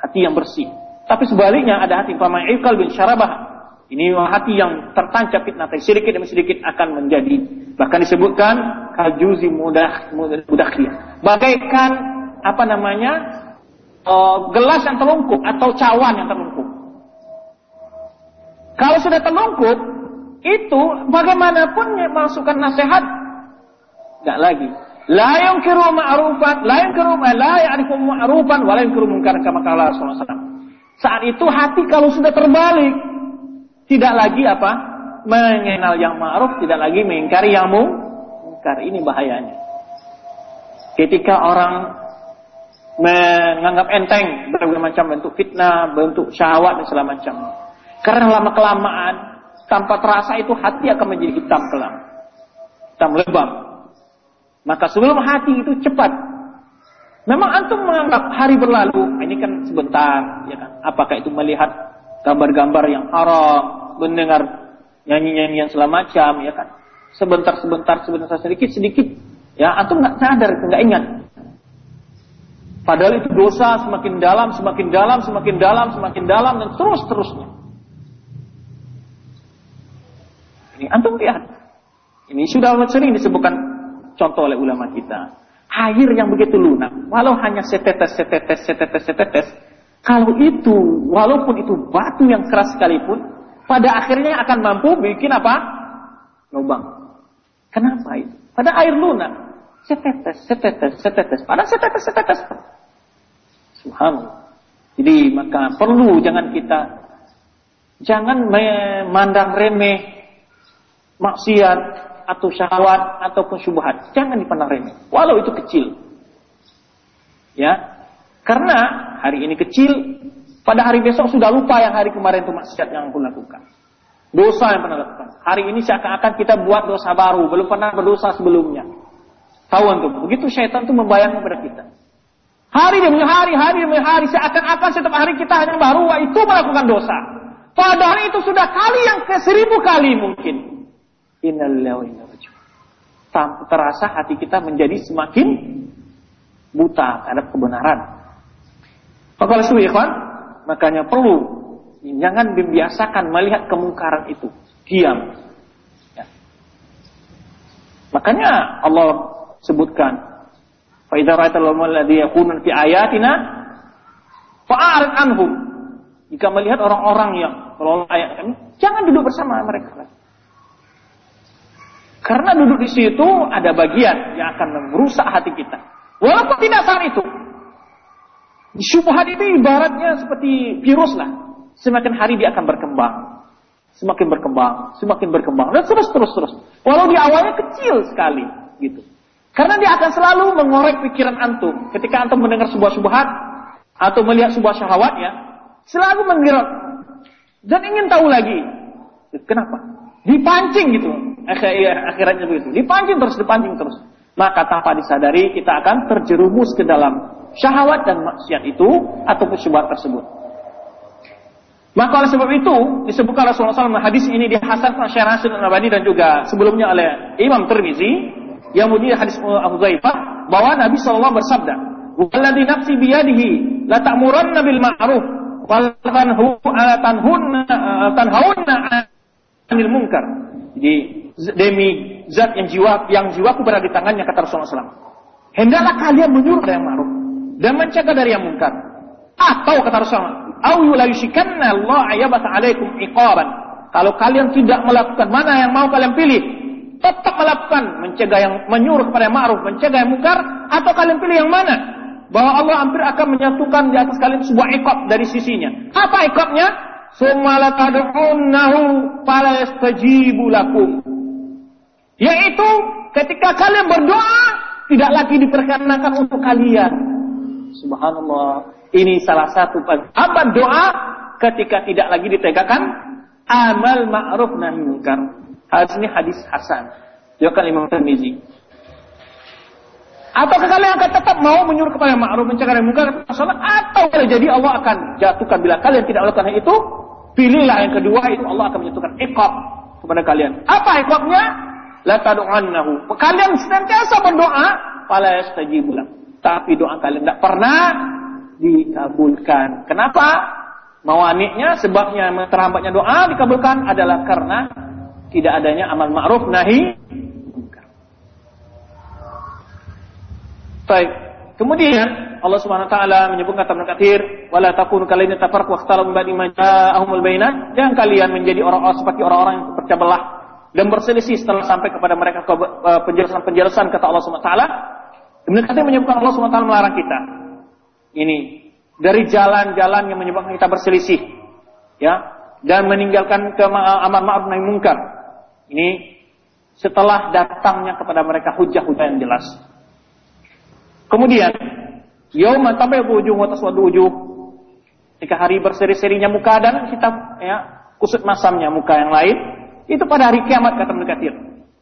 S1: hati yang bersih. Tapi sebaliknya ada hati pama ayu kalbin syarabah. Ini hati yang tertancap fitnah sedikit demi sedikit akan menjadi bahkan disebutkan kajuzi mudah mudah Bagaikan apa namanya uh, gelas yang terlungkup atau cawan yang terlungkup. Kalau sudah terlungkup, itu bagaimanapun masukkan nasihat, nggak lagi. La yang kiru ma'rufan, la yang kiru la ya'rifu ma'rufan, wa la yang kiru mungkar kama kala Saat itu hati kalau sudah terbalik, tidak lagi apa? Mengenal yang ma'ruf, tidak lagi mengingkari yang mungkar. Ini bahayanya. Ketika orang menganggap enteng berbagai macam bentuk fitnah, bentuk syahwat dan segala macam. Karena lama kelamaan tanpa terasa itu hati akan menjadi hitam kelam, hitam lebam. Maka sebelum hati itu cepat. Memang antum menganggap hari berlalu, ini kan sebentar, ya kan? Apakah itu melihat gambar-gambar yang haram, mendengar nyanyi-nyanyian segala macam, ya kan? Sebentar, sebentar, sebentar, sedikit, sedikit, ya antum nggak sadar, nggak ingat. Padahal itu dosa semakin dalam, semakin dalam, semakin dalam, semakin dalam, dan terus terusnya. Ini antum lihat. Ini sudah sering disebutkan contoh oleh ulama kita. Air yang begitu lunak, walau hanya setetes, setetes, setetes, setetes, kalau itu, walaupun itu batu yang keras sekalipun, pada akhirnya akan mampu bikin apa? Lubang. Kenapa itu? Pada air lunak. Setetes, setetes, setetes. Pada setetes, setetes. Subhanallah. Jadi maka perlu jangan kita jangan memandang remeh maksiat atau syahwat ataupun syubhat. Jangan dipandang remeh, walau itu kecil. Ya. Karena hari ini kecil, pada hari besok sudah lupa yang hari kemarin itu maksiat yang aku lakukan. Dosa yang pernah lakukan. Hari ini seakan-akan kita buat dosa baru, belum pernah berdosa sebelumnya. Tahu antum? Begitu syaitan itu membayangkan kepada kita. Hari demi hari, hari demi hari, seakan-akan setiap hari kita hanya baru itu melakukan dosa. Padahal itu sudah kali yang ke seribu kali mungkin. Terasa hati kita menjadi semakin buta terhadap kebenaran. Maka oleh ikhwan, makanya perlu jangan membiasakan melihat kemungkaran itu. Diam. Ya. Makanya Allah sebutkan, "Fa idza ra'aital ladzi yakunu fi ayatina fa'arid anhum." Jika melihat orang-orang yang menolak ayat kami, jangan duduk bersama mereka. Karena duduk di situ ada bagian yang akan merusak hati kita. Walaupun tidak saat itu. Syubhat itu ibaratnya seperti virus lah. Semakin hari dia akan berkembang. Semakin berkembang, semakin berkembang. Dan terus, terus, terus. Walau di awalnya kecil sekali. gitu. Karena dia akan selalu mengorek pikiran antum. Ketika antum mendengar sebuah syubhat, atau melihat sebuah syahwat ya, selalu menggerak. Dan ingin tahu lagi. Kenapa? Dipancing gitu. Akhiratnya begitu. Dipancing terus, dipancing terus. Maka tanpa disadari kita akan terjerumus ke dalam syahwat dan maksiat itu ataupun syubhat tersebut. Maka oleh sebab itu disebutkan Rasulullah SAW hadis ini dihasankan Syekh Hasan Al-Albani dan juga sebelumnya oleh Imam Tirmizi yang mulia hadis Abu Zaifah bahwa Nabi SAW bersabda, "Walladzi nafsi biyadihi la ta'muranna bil ma'ruf wal tanhu tanhunna tanhauna 'anil munkar." Jadi demi zat yang jiwa yang jiwaku berada di tangannya kata Rasulullah SAW. Hendaklah kalian menyuruh dari yang ma'ruf dan mencegah dari yang munkar. Atau kata Rasulullah, au Allah ayabata alaikum iqaban. Kalau kalian tidak melakukan mana yang mau kalian pilih, tetap melakukan mencegah yang menyuruh kepada yang ma'ruf, mencegah yang mungkar atau kalian pilih yang mana? Bahwa Allah hampir akan menyatukan di atas kalian sebuah iqab dari sisinya. Apa iqabnya? Summa fala yastajibu lakum. Yaitu ketika kalian berdoa tidak lagi diperkenakan untuk kalian. Subhanallah. Ini salah satu apa doa ketika tidak lagi ditegakkan amal ma'ruf nahi munkar. Hadis ini hadis hasan. Diriwayatkan Imam Tirmizi. Atau kalian akan tetap mau menyuruh kepada ma'ruf mencegah dari munkar atau boleh jadi Allah akan jatuhkan bila kalian tidak melakukan itu, pilihlah yang kedua itu Allah akan menjatuhkan iqab kepada kalian. Apa iqabnya? La tadu'annahu. Kalian senantiasa berdoa, fala yastajibu Tapi doa kalian tidak pernah dikabulkan. Kenapa? Mawaniknya, sebabnya terhambatnya doa dikabulkan adalah karena tidak adanya amal ma'ruf nahi Baik. Kemudian Allah Subhanahu wa taala menyebutkan dalam Katsir, "Wala takunu kalaina tafarqu ikhtalafu ba'di ma ja'ahumul bayyinat." Jangan kalian menjadi orang-orang seperti orang-orang yang berpecah belah dan berselisih setelah sampai kepada mereka eh, penjelasan-penjelasan kata Allah taala. Ibnu Katsir menyebutkan Allah taala melarang kita. Ini dari jalan-jalan yang menyebabkan kita berselisih ya dan meninggalkan ke amal ma'ruf nahi munkar. Ini setelah datangnya kepada mereka hujah-hujah yang jelas. Kemudian yauma tabyadu wujuh wa taswadu wujuh. Ketika hari berseri-serinya muka dan kita ya kusut masamnya muka yang lain itu pada hari kiamat kata mereka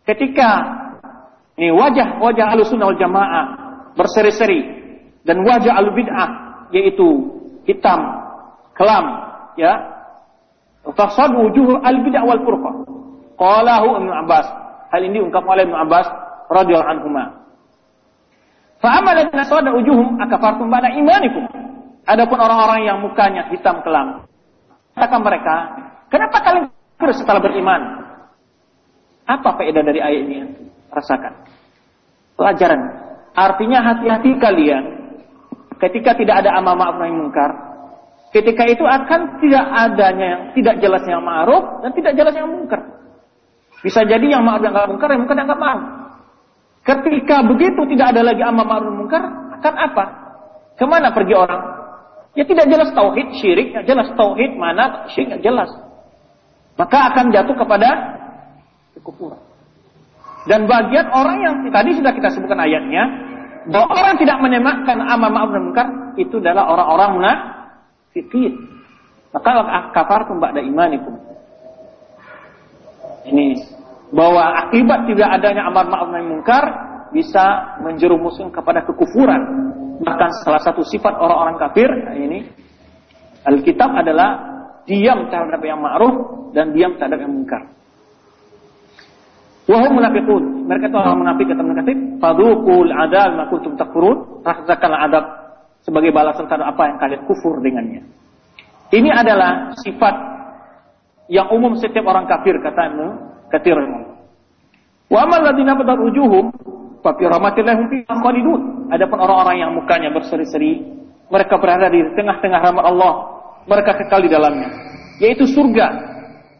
S1: ketika ini wajah wajah alusunah wal jamaah berseri-seri dan wajah al-bid'ah yaitu hitam, kelam, ya. Fasad wujuh al-bid'ah wal furqah. Qalahu Ibnu Abbas. Hal ini ungkap oleh Ibnu Abbas radhiyallahu anhuma. Fa amala nasada wujuhum akafartum ba'da imanikum. Adapun orang-orang yang mukanya hitam kelam, katakan mereka, kenapa kalian kafir setelah beriman? Apa faedah dari ayat ini? Rasakan. Pelajaran. Artinya hati-hati kalian Ketika tidak ada amal ma'ruf nahi munkar, ketika itu akan tidak adanya yang tidak jelas yang ma'ruf dan tidak jelas yang munkar. Bisa jadi yang ma'ruf yang enggak munkar, yang munkar yang enggak ma'ruf. Ketika begitu tidak ada lagi amal ma'ruf munkar, akan apa? Ke mana pergi orang? Ya tidak jelas tauhid, syirik, ya jelas tauhid, mana syirik, ya jelas. Maka akan jatuh kepada kekufuran. Dan bagian orang yang tadi sudah kita sebutkan ayatnya, bahwa orang tidak menemakkan amal ma'ruf dan munkar itu adalah orang-orang munafikin. Maka kafar ba'da imanikum. Ini bahwa akibat tidak adanya amar ma'ruf nahi munkar bisa menjerumuskan kepada kekufuran. Bahkan salah satu sifat orang-orang kafir ini Alkitab adalah diam terhadap yang ma'ruf dan diam terhadap yang munkar. Wahum munafiqun. Mereka itu orang munafik kata mereka Fadukul adab ma kuntum takfurun. Rasakanlah adab sebagai balasan terhadap apa yang kalian kufur dengannya. Ini adalah sifat yang umum setiap orang kafir kata Ibnu Katsir. Wa amal ladina badar ujuhum fa fi rahmatillah fi khalidun. Adapun orang-orang yang mukanya berseri-seri, mereka berada di tengah-tengah rahmat Allah, mereka kekal di dalamnya, yaitu surga.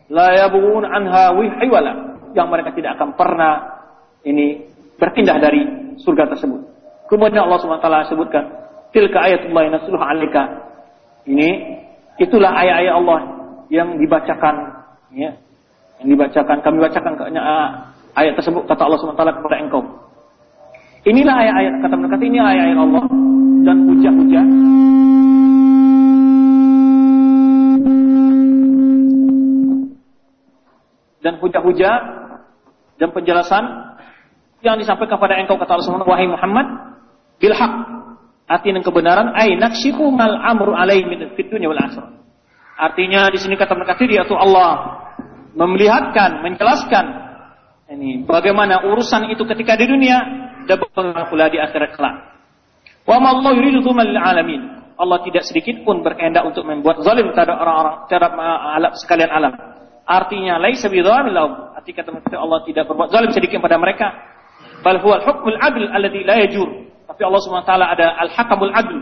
S1: La yabghun anha wihwala, yang mereka tidak akan pernah ini berpindah dari surga tersebut. Kemudian Allah SWT sebutkan, tilka ayatullah nasluh alika. Ini itulah ayat-ayat Allah yang dibacakan ya, yang dibacakan kami bacakan ayat tersebut kata Allah SWT kepada engkau. Inilah ayat-ayat kata mereka ini ayat-ayat Allah dan hujah-hujah dan hujah-hujah dan penjelasan yang disampaikan kepada engkau kata SWT wahai Muhammad bil haq artinya kebenaran ay nakshifu mal amru alaihi min fid wal akhirah artinya di sini kata mereka yaitu Allah memelihatkan, menjelaskan ini bagaimana urusan itu ketika di dunia dan bagaimana pula di akhirat kelak. Wa ma Allah yuridu alamin. Allah tidak sedikit pun berkehendak untuk membuat zalim terhadap orang-orang terhadap uh, alam sekalian alam. Artinya laisa bidzalim lahum. Arti kata Allah tidak berbuat zalim sedikit pada mereka. Bal huwal hukmul adl alladhi la yajur. Tapi Allah Subhanahu wa taala ada al-hakamul adl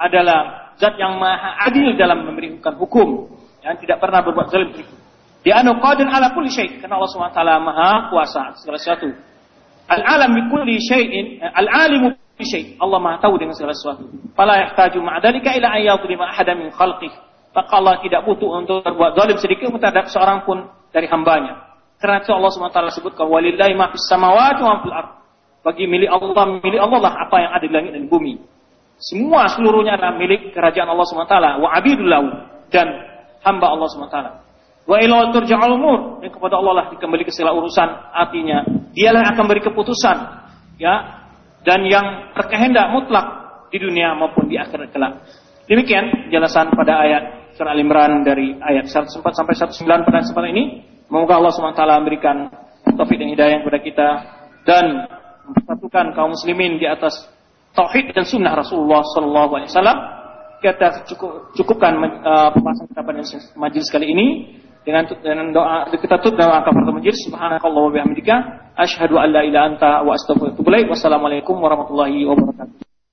S1: adalah zat yang maha adil dalam memberikan hukum yang tidak pernah berbuat zalim sedikit. Dia anu qadir ala kulli syai. Karena Allah SWT maha kuasa segala sesuatu. Al-alam bi kulli syai'in, al-alimu bi syai'. Allah maha tahu dengan segala sesuatu. Fala yahtaju ma'adalika ila an yadhlima ahada min khalqih. Maka Allah tidak butuh untuk berbuat zalim sedikit pun terhadap seorang pun dari hambanya. Karena itu Allah SWT sebutkan walillahi ma fis samawati wa fil. Bagi milik Allah, milik Allah lah apa yang ada di langit dan bumi. Semua seluruhnya adalah milik kerajaan Allah SWT. Wa abidullahu. Dan hamba Allah SWT. Wa ila turja'ul umur. Dan kepada Allah lah dikembali ke segala urusan. Artinya, dialah yang akan beri keputusan. Ya. Dan yang terkehendak mutlak di dunia maupun di akhirat kelak. Demikian jelasan pada ayat surah Al-Imran dari ayat 104 sampai 109 pada kesempatan ini. Semoga Allah SWT memberikan taufik dan hidayah kepada kita dan mempersatukan kaum muslimin di atas tauhid dan sunnah Rasulullah sallallahu alaihi wasallam. Kita cukup, cukupkan uh, pembahasan kita pada majelis kali ini. Dengan dengan doa kita tutup dengan kafaratul majlis. Subhanakallah wa bihamdika. Asyhadu an la ilaha anta wa astaghfiruka wa atubu wassalamualaikum warahmatullahi wabarakatuh